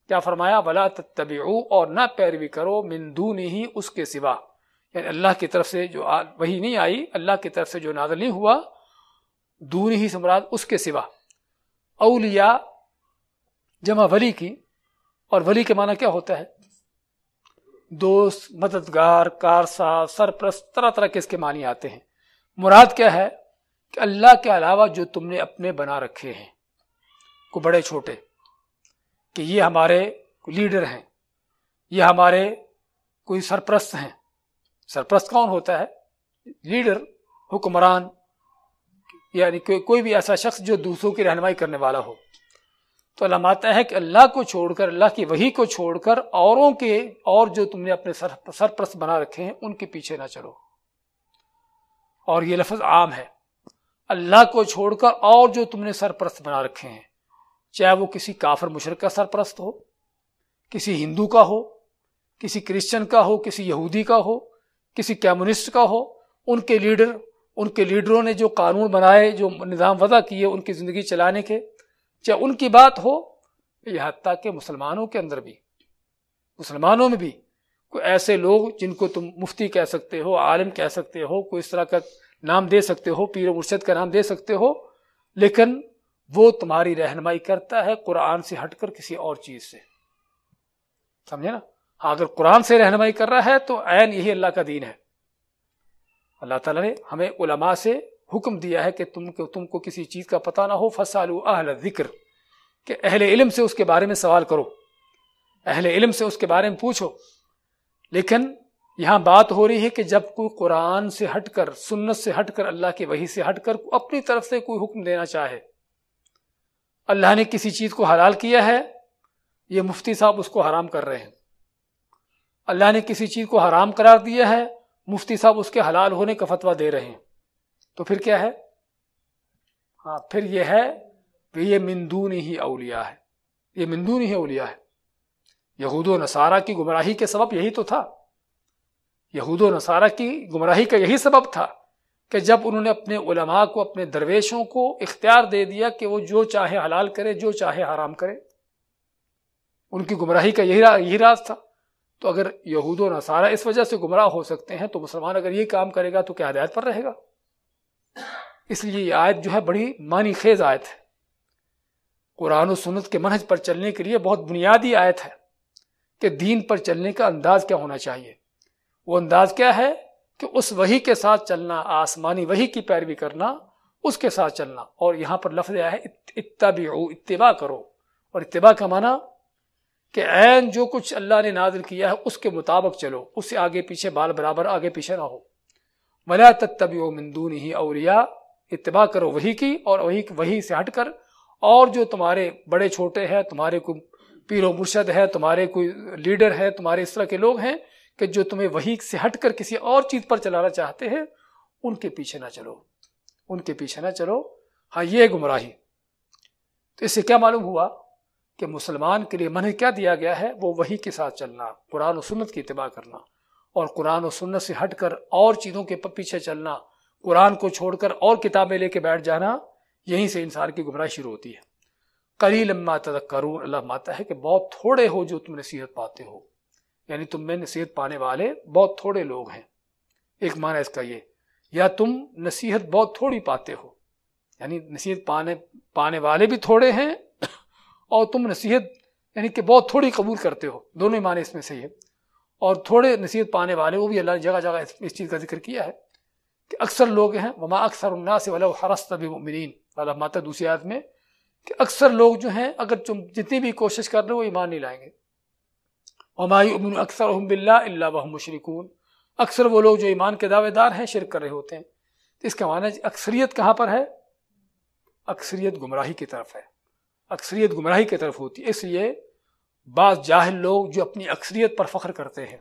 Speaker 1: کیا فرمایا؟ بلا تتبعو اور نہ پیروی کرو من دون ہی اس کے سوا۔ یعنی اللہ کی طرف سے جو وہی نہیں آئی، اللہ کی طرف سے جو نازل نہیں ہوا دون ہی سمراد اس کے سوا۔ اولیاء جمع ولی کی۔ اور ولی کے معنی کیا ہوتا ہے؟ دوست، مددگار کارسا سرپرست، طرح طرح کے اس کے معنی آتے ہیں۔ مراد کیا ہے؟ کہ اللہ کے علاوہ جو تم نے اپنے بنا رکھے ہیں، کو بڑے چھوٹے، کہ یہ ہمارے لیڈر ہیں، یہ ہمارے کوئی سرپرست ہیں۔ سرپرست کون ہوتا ہے؟ لیڈر، حکمران یعنی کوئی بھی ایسا شخص جو دوسروں کی رہنمائی کرنے والا ہو۔ تو اللہ ماتا ہے کہ اللہ کو چھوڑ کر، اللہ کی وہی کو چھوڑ کر اوروں کے اور جو تم نے اپنے سرپرست بنا رکھے ہیں، ان کے پیچھے نہ چلو۔ اور یہ لفظ عام ہے۔ اللہ کو چھوڑ کر اور جو تم نے سرپرست بنا رکھے ہیں، چاہے وہ کسی کافر مشرق کا سرپرست ہو، کسی ہندو کا ہو، کسی کرسچن کا ہو، کسی یہودی کا ہو، کسی کمیونسٹ کا ہو، ان کے لیڈر، ان کے لیڈروں نے جو قانون بنائے، جو نظام وضع کیے، ان کی زندگی چلانے کے چاہے ان کی بات ہو؟ یہ حتیٰ کہ مسلمانوں کے اندر بھی، مسلمانوں میں بھی کوئی ایسے لوگ جن کو تم مفتی کہہ سکتے ہو، عالم کہہ سکتے ہو، کوئی اس طرح کا نام دے سکتے ہو، پیر و مرشد کا نام دے سکتے ہو، لیکن وہ تمہاری رہنمائی کرتا ہے قرآن سے ہٹ کر کسی اور چیز سے۔ سمجھے نا؟ ہاں، اگر قرآن سے رہنمائی کر رہا ہے تو عین یہی اللہ کا دین ہے۔ اللہ تعالیٰ نے ہمیں علماء سے حکم دیا ہے کہ تم کو تم کو کسی چیز کا پتہ نہ ہو فصال اہل ذکر کہ اہل علم سے اس کے بارے میں سوال کرو۔ اہل علم سے اس کے بارے میں پوچھو۔ لیکن یہاں بات ہو رہی ہے کہ جب کوئی قرآن سے ہٹ کر، سنت سے ہٹ کر، اللہ کی وہی سے ہٹ کر اپنی طرف سے کوئی حکم دینا چاہے۔ اللہ نے کسی چیز کو حلال کیا ہے، یہ مفتی صاحب اس کو حرام کر رہے ہیں۔ اللہ نے کسی چیز کو حرام قرار دیا ہے، مفتی صاحب اس کے حلال ہونے کا فتویٰ دے رہے ہیں۔ تو پھر کیا ہے؟ ہاں پھر یہ ہے کہ یہ مندون ہی اولیاء ہے۔ یہ مندون ہی اولیاء ہے۔ یہود و نصارہ کی گمراہی کے سبب یہی تو تھا۔ یہود و نصارہ کی گمراہی کا یہی سبب تھا کہ جب انہوں نے اپنے علماء کو، اپنے درویشوں کو اختیار دے دیا کہ وہ جو چاہے حلال کرے، جو چاہے حرام کرے۔ ان کی گمراہی کا یہی یہی راز تھا۔ تو اگر یہود و نصارہ اس وجہ سے گمراہ ہو سکتے ہیں، تو مسلمان اگر یہ کام کرے گا تو کیا ہدایت پر رہے گا؟ اس لیے یہ آیت جو ہے بڑی معنی خیز آیت ہے۔ قرآن و سنت کے منہج پر چلنے کے لیے بہت بنیادی آیت ہے کہ دین پر چلنے کا انداز کیا ہونا چاہیے۔ وہ انداز کیا ہے کہ اس وہی کے ساتھ چلنا، آسمانی وہی کی پیروی کرنا، اس کے ساتھ چلنا۔ اور یہاں پر لفظ آیا ہے اتبعو، اتباع کرو۔ اور اتباع کا معنی کہ عین جو کچھ اللہ نے نازل کیا ہے، اس کے مطابق چلو، اس سے آگے پیچھے، بال برابر آگے پیچھے نہ ہو۔ ملا تتبعو من دونه اولیاء اتباع کرو وہی کی اور وہی وہی سے ہٹ کر اور جو تمہارے بڑے چھوٹے ہیں، تمہارے کوئی پیر و مرشد ہے تمہارے کوئی لیڈر ہے تمہارے اس طرح کے لوگ ہیں کہ جو تمہیں وہی سے ہٹ کر کسی اور چیز پر چلانا چاہتے ہیں، ان کے پیچھے نہ چلو۔ ان کے پیچھے نہ چلو۔ ہاں یہ گمراہی۔ تو اس سے کیا معلوم ہوا کہ مسلمان کے لیے منع کیا دیا گیا ہے؟ وہ وہی کے ساتھ چلنا، قرآن و سنت کی اتباع کرنا اور قرآن و سنت سے ہٹ کر اور چیزوں کے پیچھے چلنا۔ قرآن کو چھوڑ کر اور کتابیں لے کے بیٹھ جانا، یہیں سے انسان کی گمراہ شروع ہوتی ہے۔ کلی لما تذکرون، اللہ ماتا ہے کہ بہت تھوڑے ہو جو تم نصیحت پاتے ہو۔ یعنی تم میں نصیحت پانے والے بہت تھوڑے لوگ ہیں۔ ایک معنی اس کا یہ، یا تم نصیحت بہت تھوڑی پاتے ہو۔ یعنی نصیحت پانے پانے والے بھی تھوڑے ہیں اور تم نصیحت یعنی کہ بہت تھوڑی قبول کرتے ہو۔ دونوں ہی معنی اس میں صحیح ہے اور تھوڑے نصیحت پانے والے، وہ بھی اللہ نے جگہ جگہ اس چیز کا ذکر کیا ہے۔ کہ اکثر لوگ ہیں، وما اکثر الناس ولو حرست بمؤمنین۔ والا ماتا دوسری آیت میں کہ اکثر لوگ جو ہیں، اگر تم جتنی بھی کوشش کر رہے ہو، وہ ایمان نہیں لائیں گے۔ وما يؤمن اکثر بالله الا وهم مشركون اکثر وہ لوگ جو ایمان کے دعوے دار ہیں، شرک کر رہے ہوتے ہیں۔ اس کا معنی جی، اکثریت کہاں پر ہے؟ اکثریت گمراہی کی طرف ہے۔ اکثریت گمراہی کی طرف ہوتی ہے۔ اس لیے بعض جاہل لوگ جو اپنی اکثریت پر فخر کرتے ہیں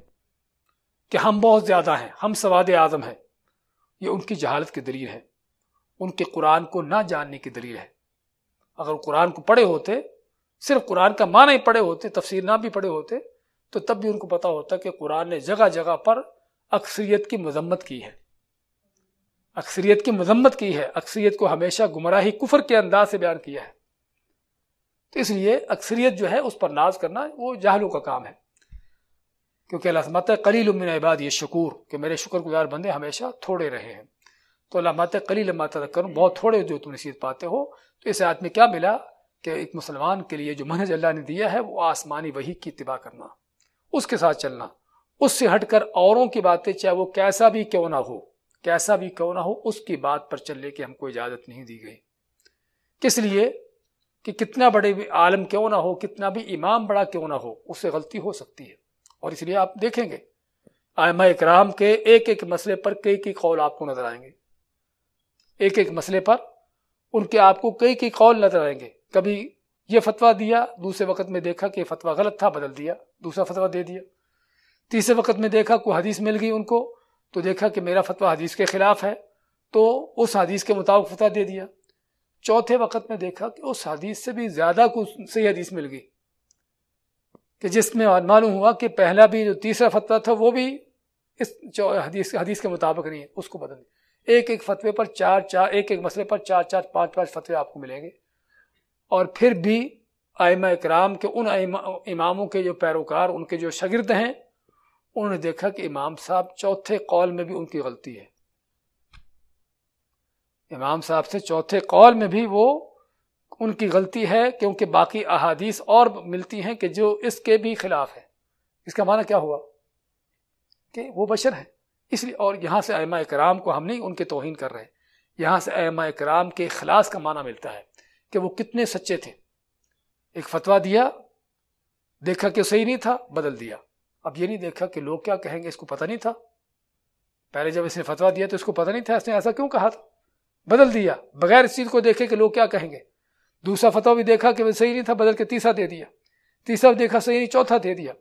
Speaker 1: کہ ہم بہت زیادہ ہیں، ہم سواد اعظم ہیں۔ یہ ان کی جہالت کی دلیل ہے۔ ان کے قرآن کو نہ جاننے کی دلیل ہے۔ اگر قرآن کو پڑھے ہوتے، صرف قرآن کا معنی ہی پڑھے ہوتے، تفسیر نہ بھی پڑھے ہوتے، تو تب بھی ان کو پتا ہوتا کہ قرآن نے جگہ جگہ پر اکثریت کی مذمت کی ہے۔ اکثریت کی مذمت کی ہے، اکثریت کو ہمیشہ گمراہی کفر کے انداز سے بیان کیا ہے۔ تو اس لیے اکثریت جو ہے، اس پر ناز کرنا وہ جاہلوں کا کام ہے۔ کیونکہ اللہ سمت قلیل من عباد یہ شکور کہ میرے شکر گزار بندے ہمیشہ تھوڑے رہے ہیں۔ تو اللہ مات قلیل مات کروں بہت تھوڑے جو تم نصیحت پاتے ہو۔ تو اس آیت میں کیا ملا؟ کہ ایک مسلمان کے لیے جو منہج اللہ نے دیا ہے، وہ آسمانی وہی کی اتباع کرنا، اس کے ساتھ چلنا۔ اس سے ہٹ کر اوروں کی باتیں، چاہے وہ کیسا بھی کیوں نہ ہو، کیسا بھی کیوں نہ ہو، اس کی بات پر چلنے کی ہم کو اجازت نہیں دی گئی۔ کس لیے؟ کہ کتنا بڑے بھی عالم کیوں نہ ہو، کتنا بھی امام بڑا کیوں نہ ہو، اس سے غلطی ہو سکتی ہے۔ اور اس لیے آپ دیکھیں گے۔ آئمہ اکرام کے ایک ایک مسئلے پر کئی کئی قول آپ کو نظر آئیں گے۔ ایک ایک مسئلے پر ان کے آپ کو کئی کئی قول نظر آئیں گے۔ کبھی یہ فتویٰ دیا، دوسرے وقت میں دیکھا کہ یہ فتویٰ غلط تھا، بدل دیا، دوسرا فتویٰ دے دیا۔ تیسرے وقت میں دیکھا کوئی حدیث مل گئی ان کو، تو دیکھا کہ میرا فتویٰ حدیث کے خلاف ہے، تو اس حدیث کے مطابق فتویٰ دے دیا۔ چوتھے وقت میں دیکھا کہ اس حدیث سے بھی زیادہ کچھ صحیح حدیث مل گئی۔ کہ جس میں معلوم ہوا کہ پہلا بھی جو تیسرا فتویٰ تھا وہ بھی اس حدیث حدیث کے مطابق نہیں ہے، اس کو بدل دیا ایک ایک فتوے پر چار چار ایک ایک مسئلے پر چار چار پانچ پانچ فتوے آپ کو ملیں گے۔ اور پھر بھی آئمہ اکرام کے ان اماموں کے جو پیروکار، ان کے جو شاگرد ہیں، انہوں نے دیکھا کہ امام صاحب چوتھے قول میں بھی ان کی غلطی ہے۔ امام صاحب سے چوتھے قول میں بھی وہ ان کی غلطی ہے کیونکہ باقی احادیث اور ملتی ہیں کہ جو اس کے بھی خلاف ہے اس کا معنی کیا ہوا؟ کہ وہ بشر ہے اس لیے اور یہاں سے ائمہ اکرام کو ہم نہیں ان کے توہین کر رہے۔ یہاں سے ائمہ اکرام کے اخلاص کا معنی ملتا ہے کہ وہ کتنے سچے تھے۔ ایک فتویٰ دیا، دیکھا کہ صحیح نہیں تھا، بدل دیا۔ اب یہ نہیں دیکھا کہ لوگ کیا کہیں گے، اس کو پتہ نہیں تھا۔ پہلے جب اس نے فتویٰ دیا تو اس کو پتہ نہیں تھا، اس نے ایسا کیوں کہا تھا؟ بدل دیا، بغیر اس چیز کو دیکھے کہ لوگ کیا کہیں گے۔ دوسرا فتویٰ بھی دیکھا کہ وہ صحیح نہیں تھا، بدل کے تیسرا دے دیا۔ تیسرا بھی دیکھا، صحیح نہیں، چوتھا دے دیا۔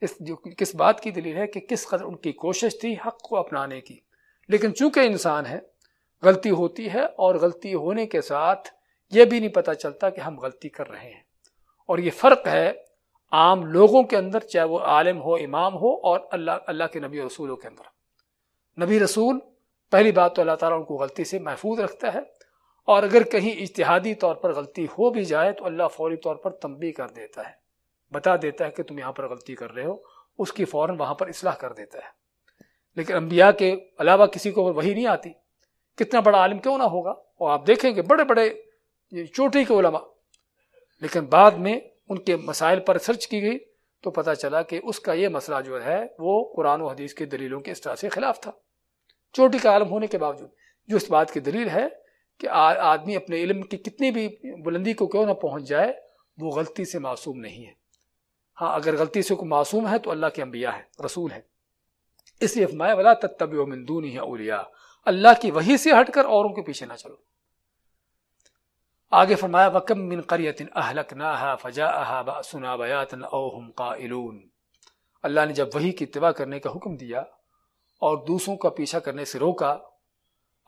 Speaker 1: اس جو کس بات کی دلیل ہے کہ کس قدر ان کی کوشش تھی حق کو اپنانے کی۔ لیکن چونکہ انسان ہے، غلطی ہوتی ہے اور غلطی ہونے کے ساتھ یہ بھی نہیں پتہ چلتا کہ ہم غلطی کر رہے ہیں۔ اور یہ فرق ہے عام لوگوں کے اندر، چاہے وہ عالم ہو، امام ہو اور اللہ اللہ کے نبی رسولوں کے اندر۔ نبی رسول، پہلی بات تو اللہ تعالیٰ ان کو غلطی سے محفوظ رکھتا ہے۔ اور اگر کہیں اجتہادی طور پر غلطی ہو بھی جائے تو اللہ فوری طور پر تنبیہ کر دیتا ہے، بتا دیتا ہے کہ تم یہاں پر غلطی کر رہے ہو، اس کی فوراً وہاں پر اصلاح کر دیتا ہے۔ لیکن انبیاء کے علاوہ کسی کو وہی نہیں آتی۔ کتنا بڑا عالم کیوں نہ ہوگا؟ اور آپ دیکھیں گے، بڑے بڑے چوٹی کے علماء۔ لیکن بعد میں ان کے مسائل پر سرچ کی گئی تو پتہ چلا کہ اس کا یہ مسئلہ جو ہے، وہ قرآن و حدیث کی دلیلوں کے اس طرح سے خلاف تھا۔ چوٹی کا عالم ہونے کے باوجود جو اس بات کی دلیل ہے کہ آدمی اپنے علم کی کتنی بھی بلندی کو کیوں نہ پہنچ جائے، وہ غلطی سے معصوم نہیں ہے۔ ہاں اگر غلطی سے کوئی معصوم ہے تو اللہ کے انبیاء ہے رسول ہے اس لیے فرمایا، ولا تب من دونی اولیا اللہ کی وہی سے ہٹ کر اوروں کے پیچھے نہ چلو۔ آگے فرمایا وکم من قریت اہلکناہا فجاءہا بأسنا بیاتن او قائلون۔ اللہ نے جب وہی کی اتباع کرنے کا حکم دیا اور دوسروں کا پیچھا کرنے سے روکا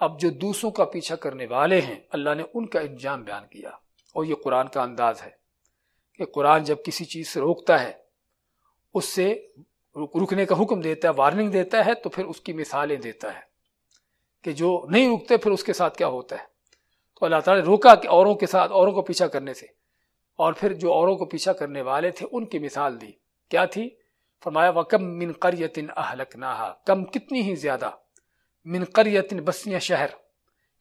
Speaker 1: اب جو دوسروں کا پیچھا کرنے والے ہیں، اللہ نے ان کا انجام بیان کیا۔ اور یہ قرآن کا انداز ہے کہ قرآن جب کسی چیز سے روکتا ہے، اس سے رکنے کا حکم دیتا ہے وارننگ دیتا ہے، تو پھر اس کی مثالیں دیتا ہے کہ جو نہیں رکتے، پھر اس کے ساتھ کیا ہوتا ہے۔ تو اللہ تعالیٰ نے روکا کہ اوروں کے ساتھ، اوروں کو پیچھا کرنے سے۔ اور پھر جو اوروں کو پیچھا کرنے والے تھے، ان کی مثال دی۔ کیا تھی؟ فرمایا وکم من قریتن اہلک کم کتنی ہی زیادہ من قریتن بسیاں شہر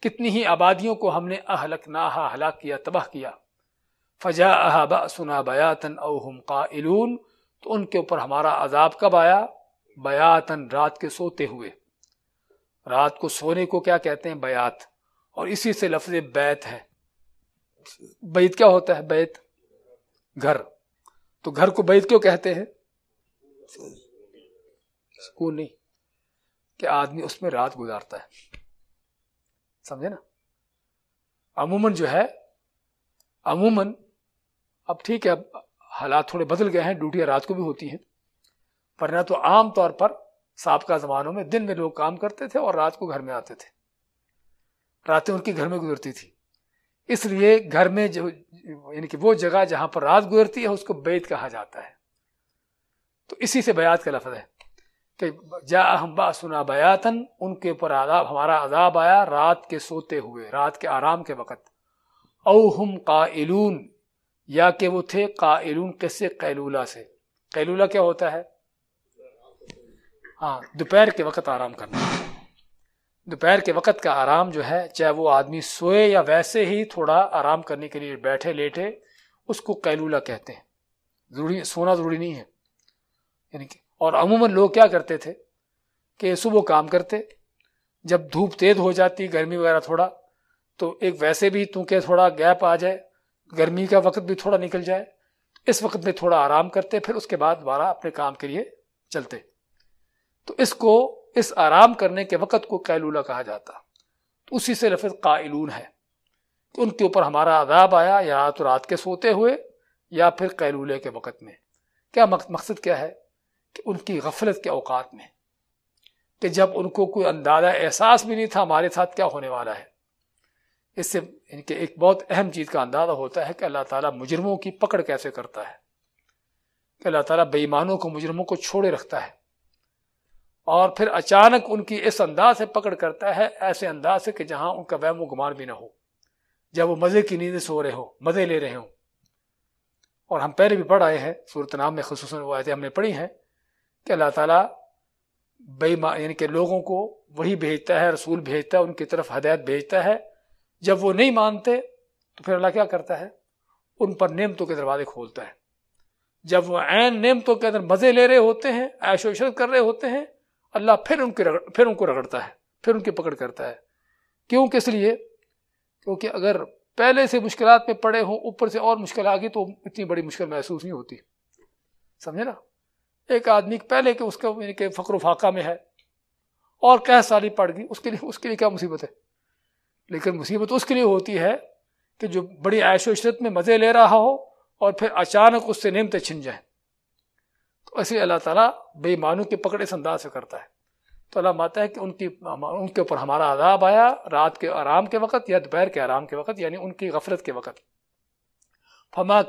Speaker 1: کتنی ہی آبادیوں کو ہم نے اہلک ناہا ہلاک کیا، تباہ کیا. فجا احبا سنا بیاتن اوہم قائلون، تو ان کے اوپر ہمارا عذاب کب آیا؟ بیاتن رات کے سوتے ہوئے. رات کو سونے کو کیا کہتے ہیں؟ بیات. اور اسی سے لفظ بیت ہے. بیت کیا ہوتا ہے؟ بیت. گھر. تو گھر کو بیت کیوں کہتے ہیں؟ سکون نہیں. کہ آدمی اس میں رات گزارتا ہے۔ سمجھے نا؟ عموماً جو ہے، عموماً اب ٹھیک ہے، اب حالات تھوڑے بدل گئے ہیں، ڈیوٹیاں رات کو بھی ہوتی ہیں۔ پر نہ تو عام طور پر سابقہ زمانوں میں دن میں لوگ کام کرتے تھے اور رات کو گھر میں آتے تھے۔ راتیں ان کے گھر میں گزرتی تھی اس لیے گھر میں جو یعنی کہ وہ جگہ جہاں پر رات گزرتی ہے، اس کو بیت کہا جاتا ہے۔ تو اسی سے بیات کا لفظ ہے۔ کہ جا ہم با سنا بیاتن، ان کے اوپر عذاب، ہمارا عذاب آیا رات کے سوتے ہوئے، رات کے آرام کے وقت۔ او ہم قائلون، یا کہ وہ تھے قائلون کیسے قیلولہ سے۔ قیلولہ کیا ہوتا ہے؟ ہاں دوپہر کے وقت آرام کرنا۔ دوپہر کے وقت کا آرام جو ہے، چاہے وہ آدمی سوئے یا ویسے ہی تھوڑا آرام کرنے کے لیے بیٹھے، لیٹے، اس کو قیلولہ کہتے ہیں۔ ضروری، سونا ضروری نہیں ہے۔ یعنی کہ اور عموماً لوگ کیا کرتے تھے کہ صبح کام کرتے، جب دھوپ تیز ہو جاتی گرمی وغیرہ تھوڑا، تو ایک ویسے بھی تو کہ تھوڑا گیپ آ جائے، گرمی کا وقت بھی تھوڑا نکل جائے، اس وقت میں تھوڑا آرام کرتے، پھر اس کے بعد دوبارہ اپنے کام کے لیے چلتے۔ تو اس کو، اس آرام کرنے کے وقت کو قیلولہ کہا جاتا۔ تو اسی سے لفظ قائلون ہے کہ ان کے اوپر ہمارا عذاب آیا، یا تو رات کے سوتے ہوئے، یا پھر قیلولے کے وقت میں۔ کیا مقصد کیا ہے؟ کہ ان کی غفلت کے اوقات میں کہ جب ان کو کوئی اندازہ احساس بھی نہیں تھا ہمارے ساتھ کیا ہونے والا ہے۔ اس سے ان کے ایک بہت اہم چیز کا اندازہ ہوتا ہے کہ اللہ تعالیٰ مجرموں کی پکڑ کیسے کرتا ہے۔ کہ اللہ تعالیٰ بے ایمانوں کو مجرموں کو چھوڑے رکھتا ہے۔ اور پھر اچانک ان کی اس انداز سے پکڑ کرتا ہے، ایسے انداز سے کہ جہاں ان کا وہم و گمان بھی نہ ہو۔ جب وہ مزے کی نیندیں سو رہے ہو مزے لے رہے ہوں۔ اور ہم پہلے بھی پڑھ آئے ہیں صورت نام میں خصوصاً وہ آئے ہم نے پڑھی ہیں۔ کہ اللہ تعالیٰ بے یعنی کہ لوگوں کو وہی بھیجتا ہے، رسول بھیجتا ہے، ان کی طرف ہدایت بھیجتا ہے۔ جب وہ نہیں مانتے تو پھر اللہ کیا کرتا ہے؟ ان پر نعمتوں کے دروازے کھولتا ہے۔ جب وہ عین نعمتوں کے اندر مزے لے رہے ہوتے ہیں، عیش و عشرت کر رہے ہوتے ہیں، اللہ پھر ان کے پھر ان کو رگڑتا ہے، پھر ان کی پکڑ کرتا ہے۔ کیوں؟ کس لیے؟ کیونکہ اگر پہلے سے مشکلات میں پڑے ہوں، اوپر سے اور مشکل آ گئی تو اتنی بڑی مشکل محسوس نہیں ہوتی۔ سمجھے نا؟ ایک آدمی پہلے کہ اس کا یعنی کہ فقر و فاقہ میں ہے اور کیا سالی پڑ گئی، اس کے لیے، اس کے لیے کیا مصیبت ہے؟ لیکن مصیبت اس کے لیے ہوتی ہے کہ جو بڑی عیش و عشرت میں مزے لے رہا ہو اور پھر اچانک اس سے نعمتیں چھن جائیں۔ تو ایسے اللہ تعالیٰ بے معنوں کے پکڑ اس انداز سے کرتا ہے۔ تو اللہ ماتا ہے کہ ان کی، ان کے اوپر ہمارا عذاب آیا رات کے آرام کے وقت یا دوپہر کے آرام کے وقت یعنی ان کی غفلت کے وقت۔ فما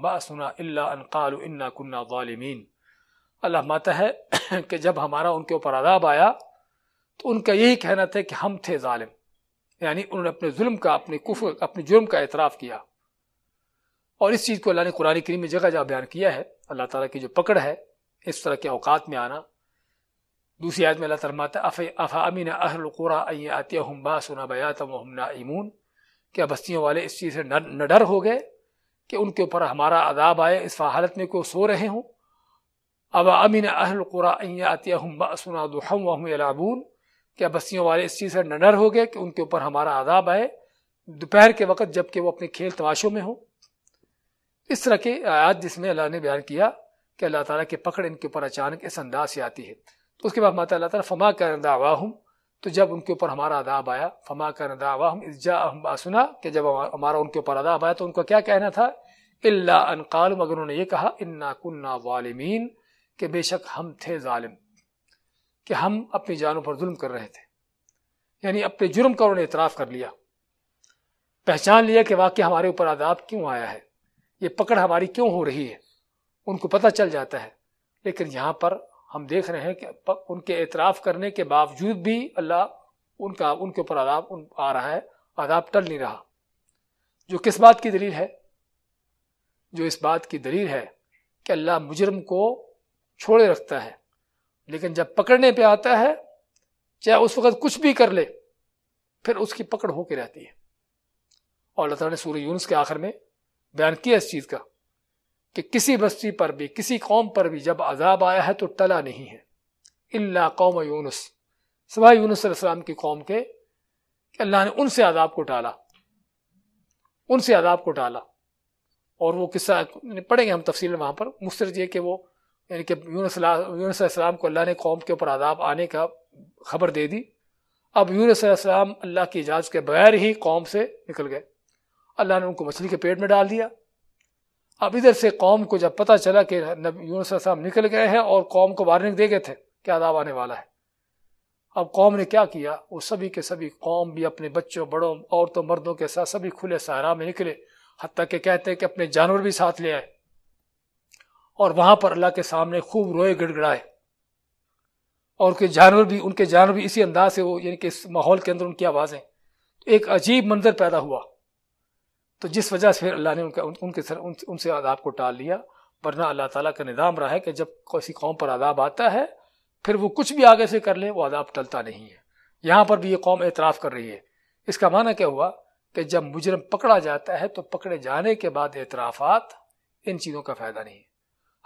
Speaker 1: باسنا الا ان قالوا انا كنا ظالمین اللہ ماتا ہے کہ جب ہمارا ان کے اوپر عذاب آیا تو ان کا یہی کہنا تھا کہ ہم تھے ظالم۔ یعنی انہوں نے اپنے ظلم کا، اپنے کفر، اپنے جرم کا اعتراف کیا۔ اور اس چیز کو اللہ نے قرآن کریم میں جگہ جگہ بیان کیا ہے۔ اللہ تعالیٰ کی جو پکڑ ہے، اس طرح کے اوقات میں آنا۔ دوسری آیت میں اللہ تعالیٰ افا امین اہل القرا ہم با سنا بیاتم و ہم امون کیا بستیوں والے اس چیز سے نہ ڈر ہو گئے کہ ان کے اوپر ہمارا عذاب آئے، اس حالت میں کوئی سو رہے ہوں۔ ابا امین اہل القرا آتیہ العبون کیا بستیوں والے اس چیز سے نہ ڈر ہو گئے کہ ان کے اوپر ہمارا عذاب آئے۔ دوپہر کے وقت جبکہ وہ اپنے کھیل تماشوں میں ہوں۔ اس طرح کے آیات جس میں اللہ نے بیان کیا کہ اللہ تعالیٰ کی پکڑ ان کے اوپر اچانک اس انداز سے آتی ہے۔ تو اس کے بعد ماتا اللہ تعالیٰ فما کا رندا واہم تو جب ان کے اوپر ہمارا عذاب آیا، فما کا رندا واہم جا سنا کہ جب ہمارا ان کے اوپر عذاب آیا تو ان کا کیا کہنا تھا؟ اللہ ان قالم اگر انہوں نے یہ کہا انا کننا ظالمین کہ بے شک ہم تھے ظالم، کہ ہم اپنی جانوں پر ظلم کر رہے تھے۔ یعنی اپنے جرم کا انہوں نے اعتراف کر لیا۔ پہچان لیا کہ واقعی ہمارے اوپر عذاب کیوں آیا ہے؟ یہ پکڑ ہماری کیوں ہو رہی ہے؟ ان کو پتہ چل جاتا ہے۔ لیکن یہاں پر ہم دیکھ رہے ہیں کہ ان کے اعتراف کرنے کے باوجود بھی اللہ ان کا، ان کے اوپر عذاب آ رہا ہے، عذاب ٹل نہیں رہا۔ جو کس بات کی دلیل ہے؟ جو اس بات کی دلیل ہے کہ اللہ مجرم کو چھوڑے رکھتا ہے، لیکن جب پکڑنے پہ آتا ہے، چاہے اس وقت کچھ بھی کر لے، پھر اس کی پکڑ ہو کے رہتی ہے۔ اور اللہ تعالیٰ نے سورہ یونس کے آخر میں بیان کیا اس چیز کا۔ کہ کسی بستی پر بھی، کسی قوم پر بھی جب عذاب آیا ہے تو ٹلا نہیں ہے۔ اللہ قوم یونس۔ سوائے یونس علیہ السلام کی قوم کے کہ اللہ نے ان سے عذاب کو ٹالا۔ ان سے عذاب کو ٹالا۔ اور وہ قصہ یعنی پڑھیں گے ہم تفصیل وہاں پر۔ مسترد یہ کہ وہ یعنی کہ یونس یونس علیہ السلام کو اللہ نے قوم کے اوپر عذاب آنے کا خبر دے دی۔ اب یونس علیہ السلام اللہ کی اجازت کے بغیر ہی قوم سے نکل گئے۔ اللہ نے ان کو مچھلی کے پیٹ میں ڈال دیا۔ اب ادھر سے قوم کو جب پتہ چلا کہ یونس علیہ السلام نکل گئے ہیں اور قوم کو وارننگ دے گئے تھے کیا عذاب آنے والا ہے۔ اب قوم نے کیا کیا؟ وہ سبھی کے سبھی قوم بھی اپنے بچوں، بڑوں، عورتوں، مردوں کے ساتھ سبھی کھلے سہارا میں نکلے، حتیٰ کہ کہتے ہیں کہ اپنے جانور بھی ساتھ لے آئے۔ اور وہاں پر اللہ کے سامنے خوب روئے گڑ گڑائے اور ان کے جانور بھی، ان کے جانور بھی اسی انداز سے وہ یعنی کہ اس ماحول کے اندر ان کی آوازیں۔ ایک عجیب منظر پیدا ہوا۔ تو جس وجہ سے پھر اللہ نے ان کا ان کے سر ان سے عذاب کو ٹال لیا، ورنہ اللہ تعالیٰ کا نظام رہا ہے کہ جب کسی قوم پر عذاب آتا ہے، پھر وہ کچھ بھی آگے سے کر لے، وہ عذاب ٹلتا نہیں ہے۔ یہاں پر بھی یہ قوم اعتراف کر رہی ہے۔ اس کا معنی کیا ہوا؟ کہ جب مجرم پکڑا جاتا ہے تو پکڑے جانے کے بعد اعترافات ان چیزوں کا فائدہ نہیں ہے۔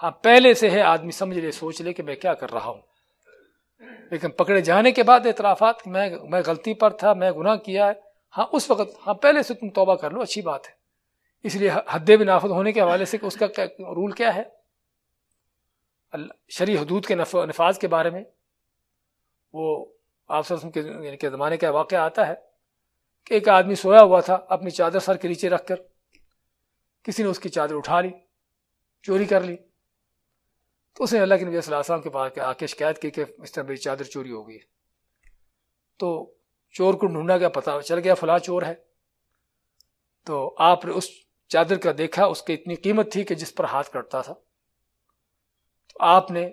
Speaker 1: ہاں پہلے سے ہے، آدمی سمجھ لے، سوچ لے کہ میں کیا کر رہا ہوں۔ لیکن پکڑے جانے کے بعد اعترافات، میں میں غلطی پر تھا، میں گناہ کیا ہے۔ ہاں اس وقت ہاں پہلے سے تم توبہ کر لو، اچھی بات ہے۔ اس لیے حد بنافذ ہونے کے حوالے سے اس کا رول کیا ہے۔ شرع حدود کے نفاذ کے بارے میں وہ آپ کے یعنی زمانے کا واقعہ آتا ہے کہ ایک آدمی سویا ہوا تھا اپنی چادر سر کے نیچے رکھ کر، کسی نے اس کی چادر اٹھا لی، چوری کر لی۔ تو اس نے اللہ کے نبی صلی اللہ علیہ وسلم کے پاس آ کے شکایت کی کہ، اس طرح میری چادر چوری ہو گئی تو چور کو ڈھونڈا گیا، پتا چل گیا فلاں چور ہے۔ تو آپ نے اس چادر کا دیکھا، اس کی اتنی قیمت تھی کہ جس پر ہاتھ کٹتا تھا۔ تو آپ نے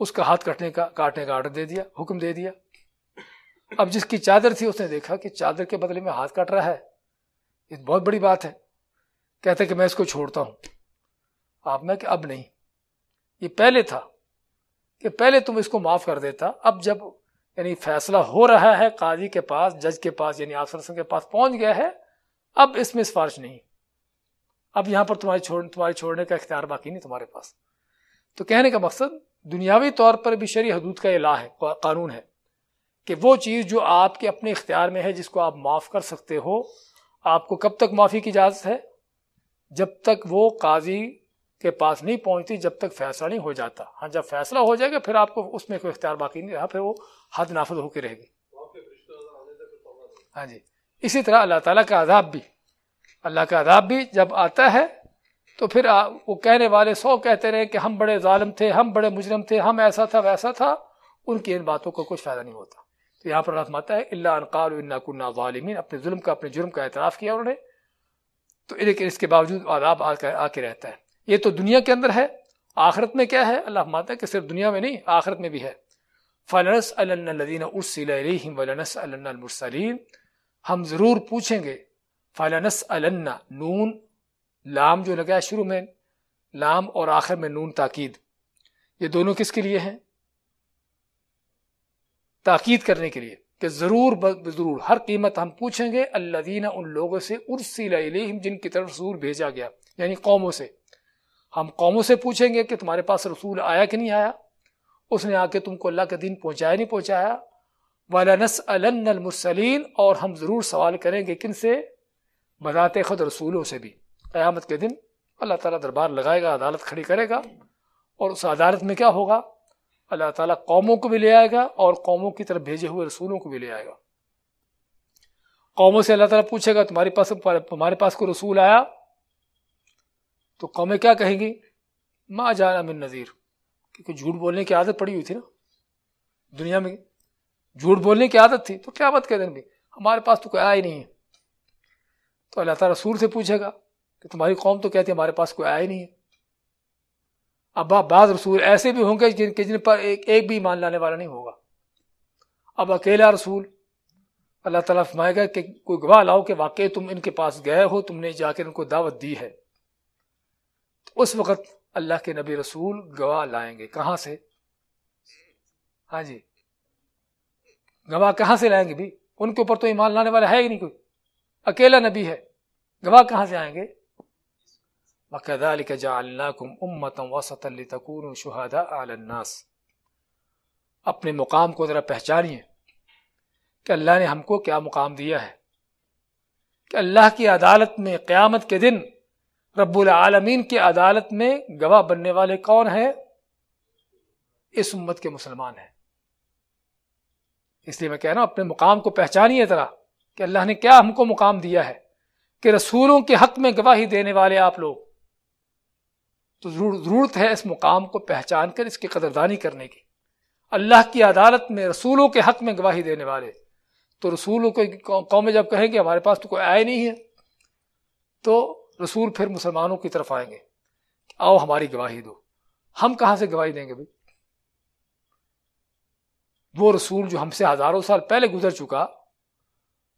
Speaker 1: اس کا ہاتھ کٹنے کا، کاٹنے کا آرڈر دے دیا، حکم دے دیا۔ اب جس کی چادر تھی، اس نے دیکھا کہ چادر کے بدلے میں ہاتھ کٹ رہا ہے۔ یہ بہت بڑی بات ہے۔ کہتے کہ میں اس کو چھوڑتا ہوں۔ آپ میں کہ اب نہیں۔ یہ پہلے تھا کہ پہلے تم اس کو معاف کر دیتا۔ اب جب یعنی فیصلہ ہو رہا ہے، قاضی کے پاس، جج کے پاس یعنی آفر کے پاس پہنچ گیا ہے۔ اب اس میں سفارش نہیں۔ اب یہاں پر تمہاری چھوڑ، تمہاری چھوڑنے کا اختیار باقی نہیں تمہارے پاس۔ تو کہنے کا مقصد دنیاوی طور پر بھی شرع حدود کا الہ ہے قانون ہے کہ وہ چیز جو آپ کے اپنے اختیار میں ہے، جس کو آپ معاف کر سکتے ہو، آپ کو کب تک معافی کی اجازت ہے؟ جب تک وہ قاضی کے پاس نہیں پہنچتی، جب تک فیصلہ نہیں ہو جاتا۔ ہاں جب فیصلہ ہو جائے گا، پھر آپ کو اس میں کوئی اختیار باقی نہیں رہا، پھر وہ حد نافذ ہو کے رہے گی ہاں جی۔ اسی طرح اللہ تعالیٰ کا عذاب بھی۔ اللہ کا عذاب بھی جب آتا ہے تو پھر وہ کہنے والے سو کہتے رہے کہ ہم بڑے ظالم تھے ہم بڑے مجرم تھے ہم ایسا تھا ویسا تھا۔ ان کی ان باتوں کا کچھ فائدہ نہیں ہوتا۔ تو یہاں پر رسماتا ہے اللہ انقال کنہ ظالمین اپنے ظلم کا اپنے جرم کا اعتراف کیا انہوں نے۔ تو لیکن اس کے باوجود عذاب آ کے رہتا ہے۔ یہ تو دنیا کے اندر ہے آخرت میں کیا ہے؟ اللہ ماتا ہے کہ صرف دنیا میں نہیں آخرت میں بھی ہے۔ فلنس الدین ولنس المرسلین ہم ضرور پوچھیں گے فلنس نون، لام جو لگا ہے شروع میں، لام اور آخر میں نون تاکید، یہ دونوں کس کے لیے ہیں؟ تاکید کرنے کے لیے کہ ضرور ضرور ہر قیمت ہم پوچھیں گے اللہ دینا ان لوگوں سے ارسیل علیہم جن کی طرف رسول بھیجا گیا یعنی قوموں سے۔ ہم قوموں سے پوچھیں گے کہ تمہارے پاس رسول آیا کہ نہیں آیا؟ اس نے آ کے تم کو اللہ کا دین پہنچایا نہیں پہنچایا؟ والنس المرسلین اور ہم ضرور سوال کریں گے کن سے؟ بذات خود رسولوں سے بھی۔ قیامت کے دن اللہ تعالیٰ دربار لگائے گا، عدالت کھڑی کرے گا۔ اور اس عدالت میں کیا ہوگا؟ اللہ تعالیٰ قوموں کو بھی لے آئے گا اور قوموں کی طرف بھیجے ہوئے رسولوں کو بھی لے آئے گا۔ قوموں سے اللہ تعالیٰ پوچھے گا تمہارے پاس تمہارے پاس کوئی رسول آیا؟ تو قومیں کیا کہیں گی؟ ماں جانا من نذیر کیونکہ جھوٹ بولنے کی عادت پڑی ہوئی تھی نا۔ دنیا میں جھوٹ بولنے کی عادت تھی تو کیا بات کہہ دیں بھی ہمارے پاس تو کوئی آیا ہی نہیں ہے۔ تو اللہ تعالیٰ رسول سے پوچھے گا کہ تمہاری قوم تو کہتی ہے ہمارے پاس کوئی آیا ہی نہیں ہے۔ اب بعض رسول ایسے بھی ہوں گے جن کے جن پر ایک ایک بھی مان لانے والا نہیں ہوگا۔ اب اکیلا رسول، اللہ تعالیٰ فرمائے گا کہ کوئی گواہ لاؤ کہ واقعی تم ان کے پاس گئے ہو، تم نے جا کے ان کو دعوت دی ہے۔ تو اس وقت اللہ کے نبی رسول گواہ لائیں گے۔ کہاں سے؟ ہاں جی۔ گواہ کہاں سے لائیں گے بھی؟ ان کے اوپر تو ایمان لانے والا ہے ہی نہیں کوئی۔ اکیلا نبی ہے۔ گواہ کہاں سے آئیں گے؟ وَكَذَلِكَ جَعَلْنَاكُمْ أُمَّةً وَسَطًا لِتَكُونُوا شُهَدَاءَ عَلَى النَّاسِ۔ اپنے مقام کو ذرا پہچانیے کہ اللہ نے ہم کو کیا مقام دیا ہے۔ کہ اللہ کی عدالت میں قیامت کے دن رب العالمین کی عدالت میں گواہ بننے والے کون ہیں؟ اس امت کے مسلمان ہیں۔ اس لیے میں کہہ رہا ہوں، اپنے مقام کو پہچانیے ذرا کہ اللہ نے کیا ہم کو مقام دیا ہے کہ رسولوں کے حق میں گواہی دینے والے آپ لوگ۔ تو ضرورت ہے اس مقام کو پہچان کر اس کی قدردانی کرنے کی۔ اللہ کی عدالت میں رسولوں کے حق میں گواہی دینے والے۔ تو رسولوں کو قوم جب کہیں گے، ہمارے پاس تو کوئی آئے نہیں ہے۔ تو رسول پھر مسلمانوں کی طرف آئیں گے آؤ ہماری گواہی دو۔ ہم کہاں سے گواہی دیں گے بھائی؟ وہ رسول جو ہم سے ہزاروں سال پہلے گزر چکا،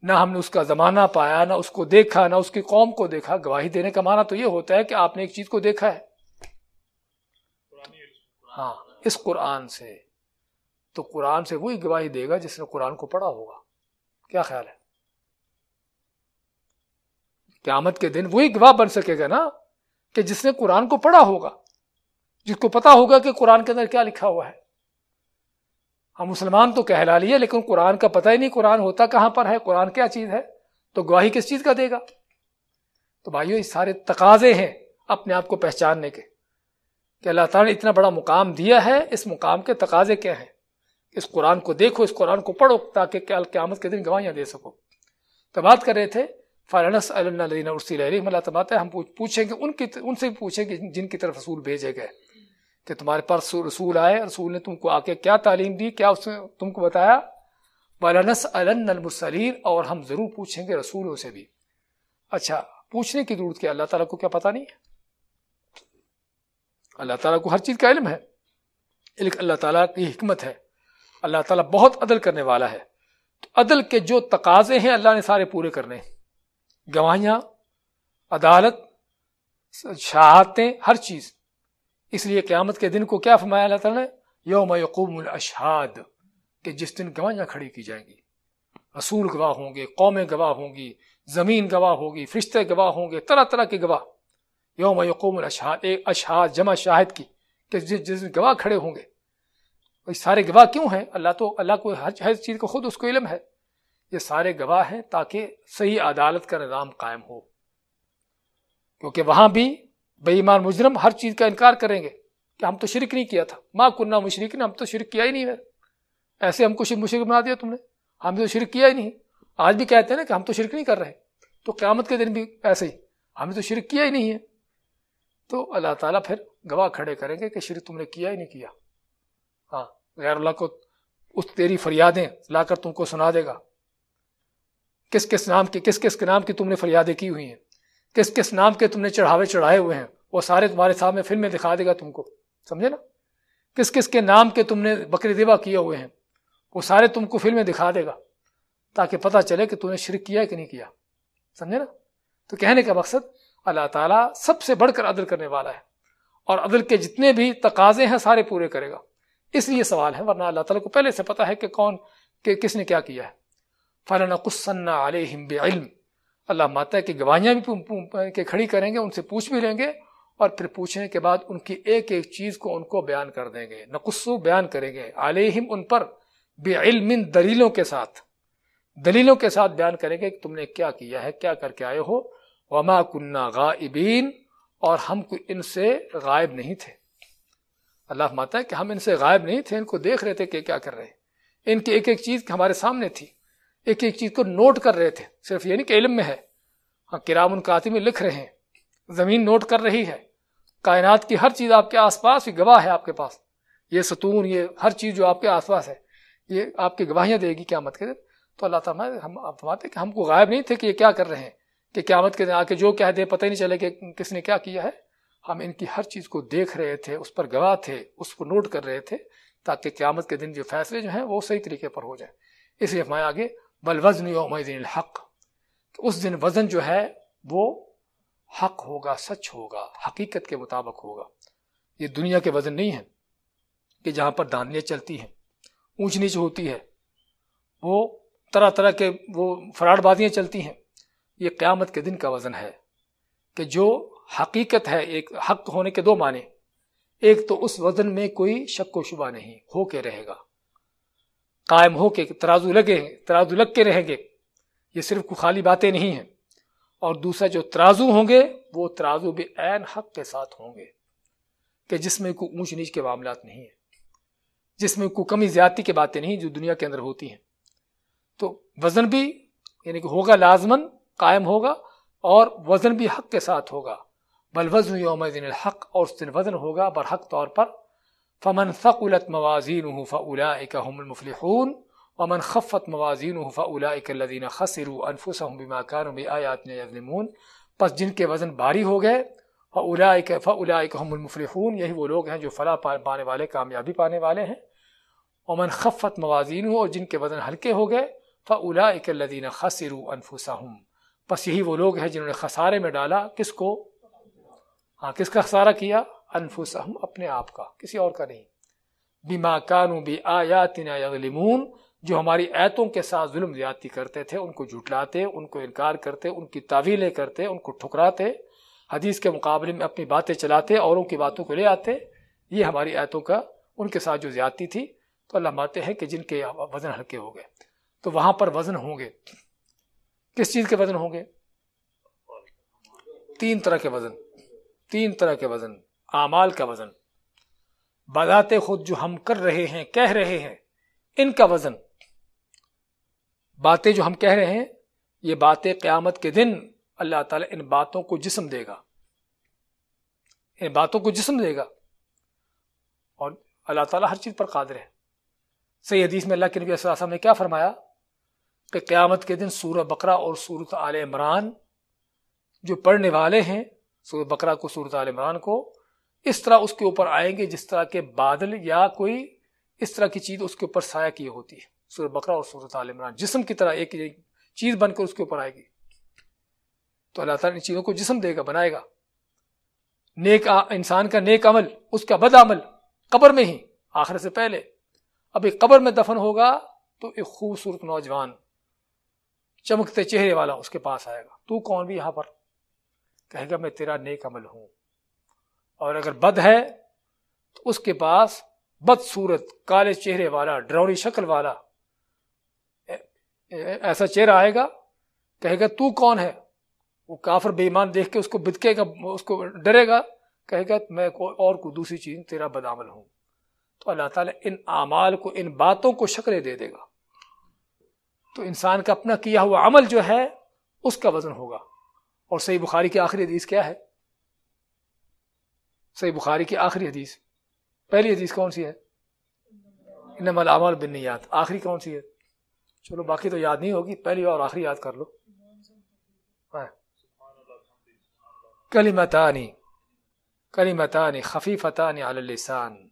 Speaker 1: نہ ہم نے اس کا زمانہ پایا، نہ اس کو دیکھا، نہ اس کی قوم کو دیکھا۔ گواہی دینے کا معنی تو یہ ہوتا ہے کہ آپ نے ایک چیز کو دیکھا ہے۔ ہاں اس قرآن سے۔ تو قرآن سے وہی گواہی دے گا جس نے قرآن کو پڑھا ہوگا۔ کیا خیال ہے؟ قیامت کے دن وہی گواہ بن سکے گا نا کہ جس نے قرآن کو پڑھا ہوگا، جس کو پتا ہوگا کہ قرآن کے اندر کیا لکھا ہوا ہے۔ ہم مسلمان تو کہلا لیے، لیکن قرآن کا پتہ ہی نہیں، قرآن ہوتا کہاں پر ہے، قرآن کیا چیز ہے، تو گواہی کس چیز کا دے گا؟ تو بھائیو، یہ سارے تقاضے ہیں اپنے آپ کو پہچاننے کے کہ اللہ تعالیٰ نے اتنا بڑا مقام دیا ہے، اس مقام کے تقاضے کیا ہیں؟ اس قرآن کو دیکھو، اس قرآن کو پڑھو تاکہ قیامت کے دن گواہیاں دے سکو۔ تو بات کر رہے تھے فارنس اللہ تبات ہے، ہم پوچھیں گے، ان کی ان سے پوچھیں گے، جن کی طرف رسول بھیجے گئے۔ کہ تمہارے پاس رسول آئے، رسول نے تم کو آ کے کیا تعلیم دی، کیا اس نے تم کو بتایا؟ بالنس المسلیم اور ہم ضرور پوچھیں گے رسولوں سے بھی۔ اچھا پوچھنے کی ضرورت کیا؟ اللہ تعالیٰ کو کیا پتا نہیں؟ ہے اللہ تعالیٰ کو ہر چیز کا علم ہے۔ لیکن اللہ تعالیٰ کی حکمت ہے۔ اللہ تعالیٰ بہت عدل کرنے والا ہے۔ تو عدل کے جو تقاضے ہیں، اللہ نے سارے پورے کرنے۔ گواہیاں، عدالت شہادتیں ہر چیز۔ اس لیے قیامت کے دن کو کیا فرمایا اللہ تعالیٰ نے؟ یوم یقوم الاشہاد، کہ جس دن گواہیاں کھڑی کی جائیں گی۔ رسول گواہ ہوں گے، قومیں گواہ ہوں گی، زمین گواہ ہوگی، فرشتے گواہ ہوں گے، طرح طرح کے گواہ۔ یوم یقوم الاشہاد، ایک اشہاد جمع شاہد کی، کہ جس جس دن گواہ کھڑے ہوں گے۔ سارے گواہ کیوں ہیں؟ اللہ تو، اللہ کو ہر چیز کو خود اس کو علم ہے۔ یہ سارے گواہ ہیں تاکہ صحیح عدالت کا نظام قائم ہو۔ کیونکہ وہاں بھی بے ایمان مجرم ہر چیز کا انکار کریں گے کہ ہم تو شرک نہیں کیا تھا۔ ماں کنہ مشرق نے ہم تو شرک کیا ہی نہیں ہے۔ ایسے ہم کو مشرق بنا دیا تم نے۔ ہم تو شرک کیا ہی نہیں۔ آج بھی کہتے ہیں نا کہ ہم تو شرک نہیں کر رہے۔ تو قیامت کے دن بھی ایسے ہی۔ ہم نے تو شرک کیا ہی نہیں ہے۔ تو اللہ تعالیٰ پھر گواہ کھڑے کریں گے کہ شرک تم نے کیا ہی نہیں کیا۔ ہاں غیر اللہ کو اس تیری فریادیں لا کر تم کو سنا دے گا۔ کس کس نام کی کس کس کے نام کی تم نے فریادیں کی ہوئی ہیں؟ کس کس نام کے تم نے چڑھاوے چڑھائے ہوئے ہیں؟ وہ سارے تمہارے سامنے فلم میں دکھا دے گا تم کو۔ سمجھے نا؟ کس کس کے نام کے تم نے بکری دیوا کیے ہوئے ہیں؟ وہ سارے تم کو فلمیں دکھا دے گا تاکہ پتہ چلے کہ تم نے شرک کیا کہ نہیں کیا۔ سمجھے نا؟ تو کہنے کا مقصد اللہ تعالیٰ سب سے بڑھ کر عدل کرنے والا ہے اور عدل کے جتنے بھی تقاضے ہیں سارے پورے کرے گا۔ اس لیے سوال ہے، ورنہ اللہ تعالیٰ کو پہلے سے پتا ہے کہ کون کہ کس نے کیا کیا ہے۔ فلاں قسن علیہم بعلم۔ اللہ ماتا ہے کہ گواہیاں بھی کھڑی کریں گے، ان سے پوچھ بھی لیں گے اور پھر پوچھنے کے بعد ان کی ایک ایک چیز کو ان کو بیان کر دیں گے۔ نقصو بیان کریں گے۔ علیہم ان پر بے علم دلیلوں کے ساتھ۔ دلیلوں کے ساتھ بیان کریں گے کہ تم نے کیا کیا ہے، کیا کر کے آئے ہو۔ وما کنہ غائبین اور ہم ان سے غائب نہیں تھے۔ اللہ ماتا ہے کہ ہم ان سے غائب نہیں تھے، ان کو دیکھ رہے تھے کہ کیا کر رہے۔ ہیں ان کی ایک ایک چیز ہمارے سامنے تھی۔ ایک ایک چیز کو نوٹ کر رہے تھے۔ صرف یہ نہیں کہ علم میں ہے۔ ہاں کرام ان میں لکھ رہے ہیں۔ زمین نوٹ کر رہی ہے۔ کائنات کی ہر چیز آپ کے آس پاس گواہ ہے آپ کے پاس۔ یہ ستون، یہ ہر چیز جو آپ کے آس پاس ہے، یہ آپ کی گواہیاں دے گی قیامت کے دن۔ تو اللہ تعالیٰ ہم آپ فرماتے کہ ہم کو غائب نہیں تھے کہ یہ کیا کر رہے ہیں، کہ قیامت کے دن آ کے جو کہہ دے، پتہ ہی نہیں چلے کہ کس نے کیا کیا ہے۔ ہم ان کی ہر چیز کو دیکھ رہے تھے، اس پر گواہ تھے، اس کو نوٹ کر رہے تھے، تاکہ قیامت کے دن جو فیصلے جو ہیں وہ صحیح طریقے پر ہو جائیں۔ اس لیے ہمارے آگے بل وزن یوم الحق۔ اس دن وزن جو ہے وہ حق ہوگا، سچ ہوگا، حقیقت کے مطابق ہوگا۔ یہ دنیا کے وزن نہیں ہے کہ جہاں پر دانیاں چلتی ہیں، اونچ نیچ ہوتی ہے۔ وہ طرح طرح کے وہ فراڈ بازیاں چلتی ہیں۔ یہ قیامت کے دن کا وزن ہے کہ جو حقیقت ہے، ایک حق ہونے کے دو معنی۔ ایک تو اس وزن میں کوئی شک و شبہ نہیں، ہو کے رہے گا۔ قائم ہو کے ترازو لگے، ترازو لگ کے رہیں گے۔ یہ صرف کو خالی باتیں نہیں ہیں۔ اور دوسرا جو ترازو ہوں گے، وہ ترازو بھی عین حق کے ساتھ ہوں گے کہ جس میں کوئی اونچ نیچ کے معاملات نہیں ہیں، جس میں کوئی کمی زیادتی کی باتیں نہیں جو دنیا کے اندر ہوتی ہیں۔ تو وزن بھی یعنی کہ ہوگا لازمن قائم ہوگا اور وزن بھی حق کے ساتھ ہوگا۔ بل وزن یوم دن الحق اور اس دن وزن ہوگا برحق طور پر فمن ثقلت موازین فاولئک هم المفلحون، ومن خفت موازین فاولئک الذین خسروا انفسهم بما كانوا بآیاتنا یظلمون. پس جن کے وزن بھاری ہو گئے فاولئک فاولئک هم المفلحون، یہی وہ لوگ ہیں جو فلاح پانے والے، کامیابی پانے والے ہیں. ومن خفت موازین اور جن کے وزن ہلکے ہو گئے فاولئک الذین خسروا انفسهم. پس یہی وہ لوگ ہیں جنہوں نے خسارے میں ڈالا. کس کو؟ ہاں کس کا خسارہ کیا؟ انفسہم اپنے آپ کا، کسی اور کا نہیں۔ بما کانوا بآیاتنا یظلمون جو ہماری ایتوں کے ساتھ ظلم زیادتی کرتے تھے، ان کو جھٹلاتے، ان کو انکار کرتے، ان کی تعویلیں کرتے، ان کو ٹھکراتے، حدیث کے مقابلے میں اپنی باتیں چلاتے، اوروں کی باتوں کو لے آتے، یہ ہماری ایتوں کا، ان کے ساتھ جو زیادتی تھی، تو اللہ ماتے ہیں کہ جن کے وزن ہلکے ہو گئے۔ تو وہاں پر وزن ہوں گے۔ کس چیز کے وزن ہوں گے؟ تین طرح کے وزن۔ تین طرح کے وزن۔ اعمال کا وزن۔ بذات خود جو ہم کر رہے ہیں، کہہ رہے ہیں، ان کا وزن۔ باتیں جو ہم کہہ رہے ہیں، یہ باتیں قیامت کے دن اللہ تعالیٰ ان باتوں کو جسم دے گا۔ ان باتوں کو جسم دے گا۔ اور اللہ تعالیٰ ہر چیز پر قادر ہے۔ صحیح حدیث میں اللہ کے نبی صلی اللہ علیہ وسلم نے کیا فرمایا؟ کہ قیامت کے دن سورہ بقرہ اور سورت عال عمران جو پڑھنے والے ہیں سورہ بقرہ کو سورت عال عمران کو اس طرح اس کے اوپر آئیں گے جس طرح کے بادل یا کوئی اس طرح کی چیز اس کے اوپر سایہ کی ہوتی ہے۔ سورہ بقرہ اور سورت عال عمران، جسم کی طرح ایک چیز بن کر اس کے اوپر آئے گی۔ تو اللہ تعالیٰ ان چیزوں کو جسم دے گا، بنائے گا۔ نیک انسان کا نیک عمل، اس کا بد عمل قبر میں ہی آخر سے پہلے۔ اب ایک قبر میں دفن ہوگا تو ایک خوبصورت نوجوان چمکتے چہرے والا اس کے پاس آئے گا۔ تو کون بھی یہاں پر کہے گا، میں تیرا نیک عمل ہوں۔ اور اگر بد ہے، تو اس کے پاس بد صورت کالے چہرے والا ڈرونی شکل والا ایسا چہرہ آئے گا، کہے گا، تو کون ہے؟ وہ کافر بے ایمان دیکھ کے اس کو بدکے گا، اس کو ڈرے گا، کہے گا، میں کوئی اور کوئی دوسری چیز، تیرا بدعمل ہوں. تو اللہ تعالیٰ ان اعمال کو، ان باتوں کو شکلیں دے دے گا۔ تو انسان کا اپنا کیا ہوا عمل جو ہے، اس کا وزن ہوگا۔ اور صحیح بخاری کی آخری حدیث کیا ہے؟ صحیح بخاری کی آخری حدیث. پہلی حدیث کون سی ہے؟ انما العمال بنیاد آخری کون سی ہے؟ چلو باقی تو یاد نہیں ہوگی، پہلی اور آخری یاد کر لو. ہاں۔ کلیمتانی کلیمتانی خفیفتانی علی اللسان،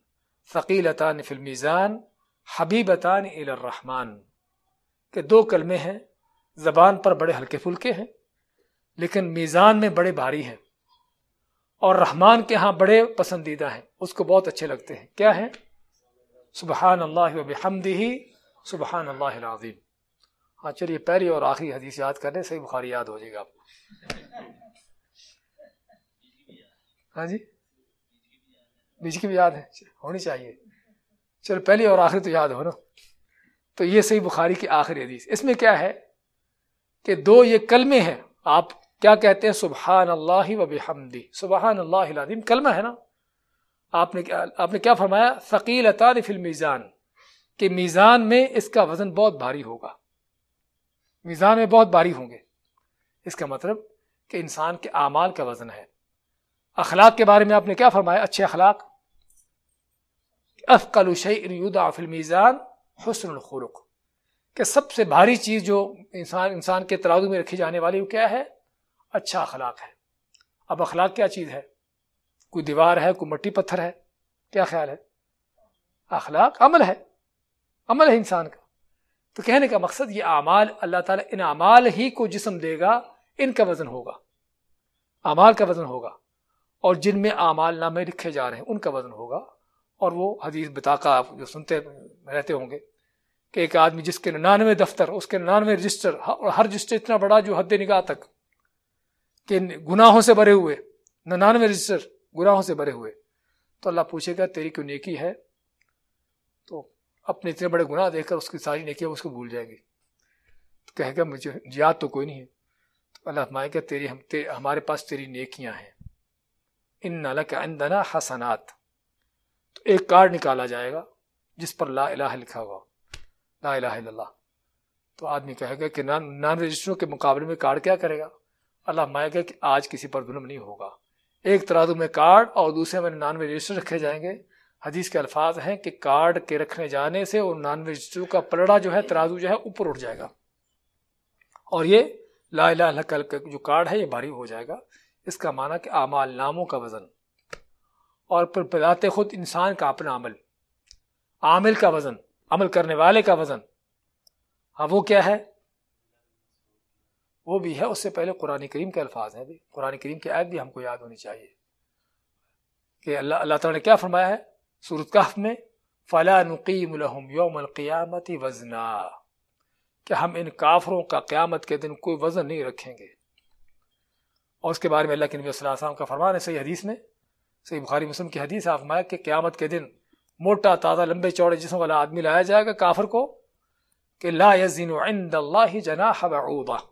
Speaker 1: ثقیلتان فی المیزان، حبیبتان الی الرحمن. کہ دو کلمے ہیں، زبان پر بڑے ہلکے پھلکے ہیں، لیکن میزان میں بڑے بھاری ہیں. اور رحمان کے ہاں بڑے پسندیدہ ہیں۔ اس کو بہت اچھے لگتے ہیں۔ کیا ہیں؟ سبحان اللہ و بحمدہ سبحان اللہ العظیم۔ ہاں چلیے، پہلی اور آخری حدیث یاد کر لیں، صحیح بخاری یاد ہو جائے گا آپ ہاں جی؟ بیچ کی بھی یاد ہے؟ ہونی چاہیے۔ چلو، پہلی اور آخری تو یاد ہو نا۔ تو یہ صحیح بخاری کی آخری حدیث۔ اس میں کیا ہے کہ دو یہ کلمے ہیں، آپ کیا کہتے ہیں سبحان اللہ و بحمدی؟ سبحان اللہ العظیم. کلمہ ہے نا. آپ نے آپ نے کیا فرمایا؟ ثقیل فی المیزان. کہ میزان میں اس کا وزن بہت بھاری ہوگا. میزان میں بہت بھاری ہوں گے. اس کا مطلب کہ انسان کے اعمال کا وزن ہے. اخلاق کے بارے میں آپ نے کیا فرمایا؟ اچھے اخلاق. افقل فی المیزان حسن الخلق. کہ سب سے بھاری چیز جو انسان انسان کے ترازو میں رکھی جانے والی وہ کیا ہے؟ اچھا اخلاق ہے۔ اب اخلاق کیا چیز ہے؟ کوئی دیوار ہے، کوئی مٹی پتھر ہے، کیا خیال ہے؟ اخلاق عمل ہے عمل ہے انسان کا۔ تو کہنے کا مقصد یہ اعمال، اللہ تعالیٰ ان اعمال ہی کو جسم دے گا، ان کا وزن ہوگا۔ اعمال کا وزن ہوگا۔ اور جن میں اعمال نامے لکھے جا رہے ہیں، ان کا وزن ہوگا۔ اور وہ حدیث بتا آپ جو سنتے رہتے ہوں گے کہ ایک آدمی جس کے ننانوے دفتر، اس کے ننانوے رجسٹر ہر رجسٹر اتنا بڑا جو حد نگاہ تک۔ کہ گناہوں سے بھرے ہوئے، ننانوے رجسٹر گناہوں سے بھرے ہوئے۔ تو اللہ پوچھے گا، تیری کیوں نیکی ہے؟ تو اپنے اتنے بڑے گناہ دیکھ کر اس کی ساری نیکیاں اس کو بھول جائے گی۔ تو کہے گا، مجھے یاد تو کوئی نہیں ہے۔ تو اللہ فرمائے گا، تیری ہم ہمارے پاس تیری نیکیاں ہیں۔ ان نالا کا اندنا حسنات۔ تو ایک کارڈ نکالا جائے گا، جس پر لا الہ لکھا ہوا۔ لا الہ الا اللہ۔ تو آدمی کہے گا کہ نان نان رجسٹروں کے مقابلے میں کارڈ کیا کرے گا؟ اللہ مائے گا کہ آج کسی پر ظلم نہیں ہوگا۔ ایک ترازو میں کارڈ اور دوسرے میں نان رجسٹر رکھے جائیں گے۔ حدیث کے الفاظ ہیں کہ کارڈ کے رکھنے جانے سے اور نان رجسٹر کا پلڑا جو ہے، ترازو جو ہے، اوپر اٹھ جائے گا۔ اور یہ لا الہ الا کل کا جو کارڈ ہے، یہ بھاری ہو جائے گا۔ اس کا معنی کہ اعمال ناموں کا وزن۔ اور پھر بذات خود انسان کا اپنا عمل۔ عامل کا وزن، عمل کرنے والے کا وزن۔ ہاں وہ کیا ہے؟ وہ بھی ہے، اس سے پہلے قرآن کریم کے الفاظ ہیں بھی۔ قرآن کریم کی عید بھی ہم کو یاد ہونی چاہیے۔ کہ اللہ اللہ تعالیٰ نے کیا فرمایا ہے؟ سورت کہف میں فلاں نقیم الحم یوم القیامتی وزنا۔ کہ ہم ان کافروں کا قیامت کے دن کوئی وزن نہیں رکھیں گے۔ اور اس کے بارے میں اللہ کے نبی صلی اللہ علیہ وسلم کا فرمان ہے صحیح حدیث میں۔ صحیح بخاری مسلم کی حدیث ہے فرمایا کہ قیامت کے دن موٹا، تازہ، لمبے چوڑے جسم والا آدمی لایا جائے گا کافر کو کہ لا یزین عند اللہ جناح بعوضہ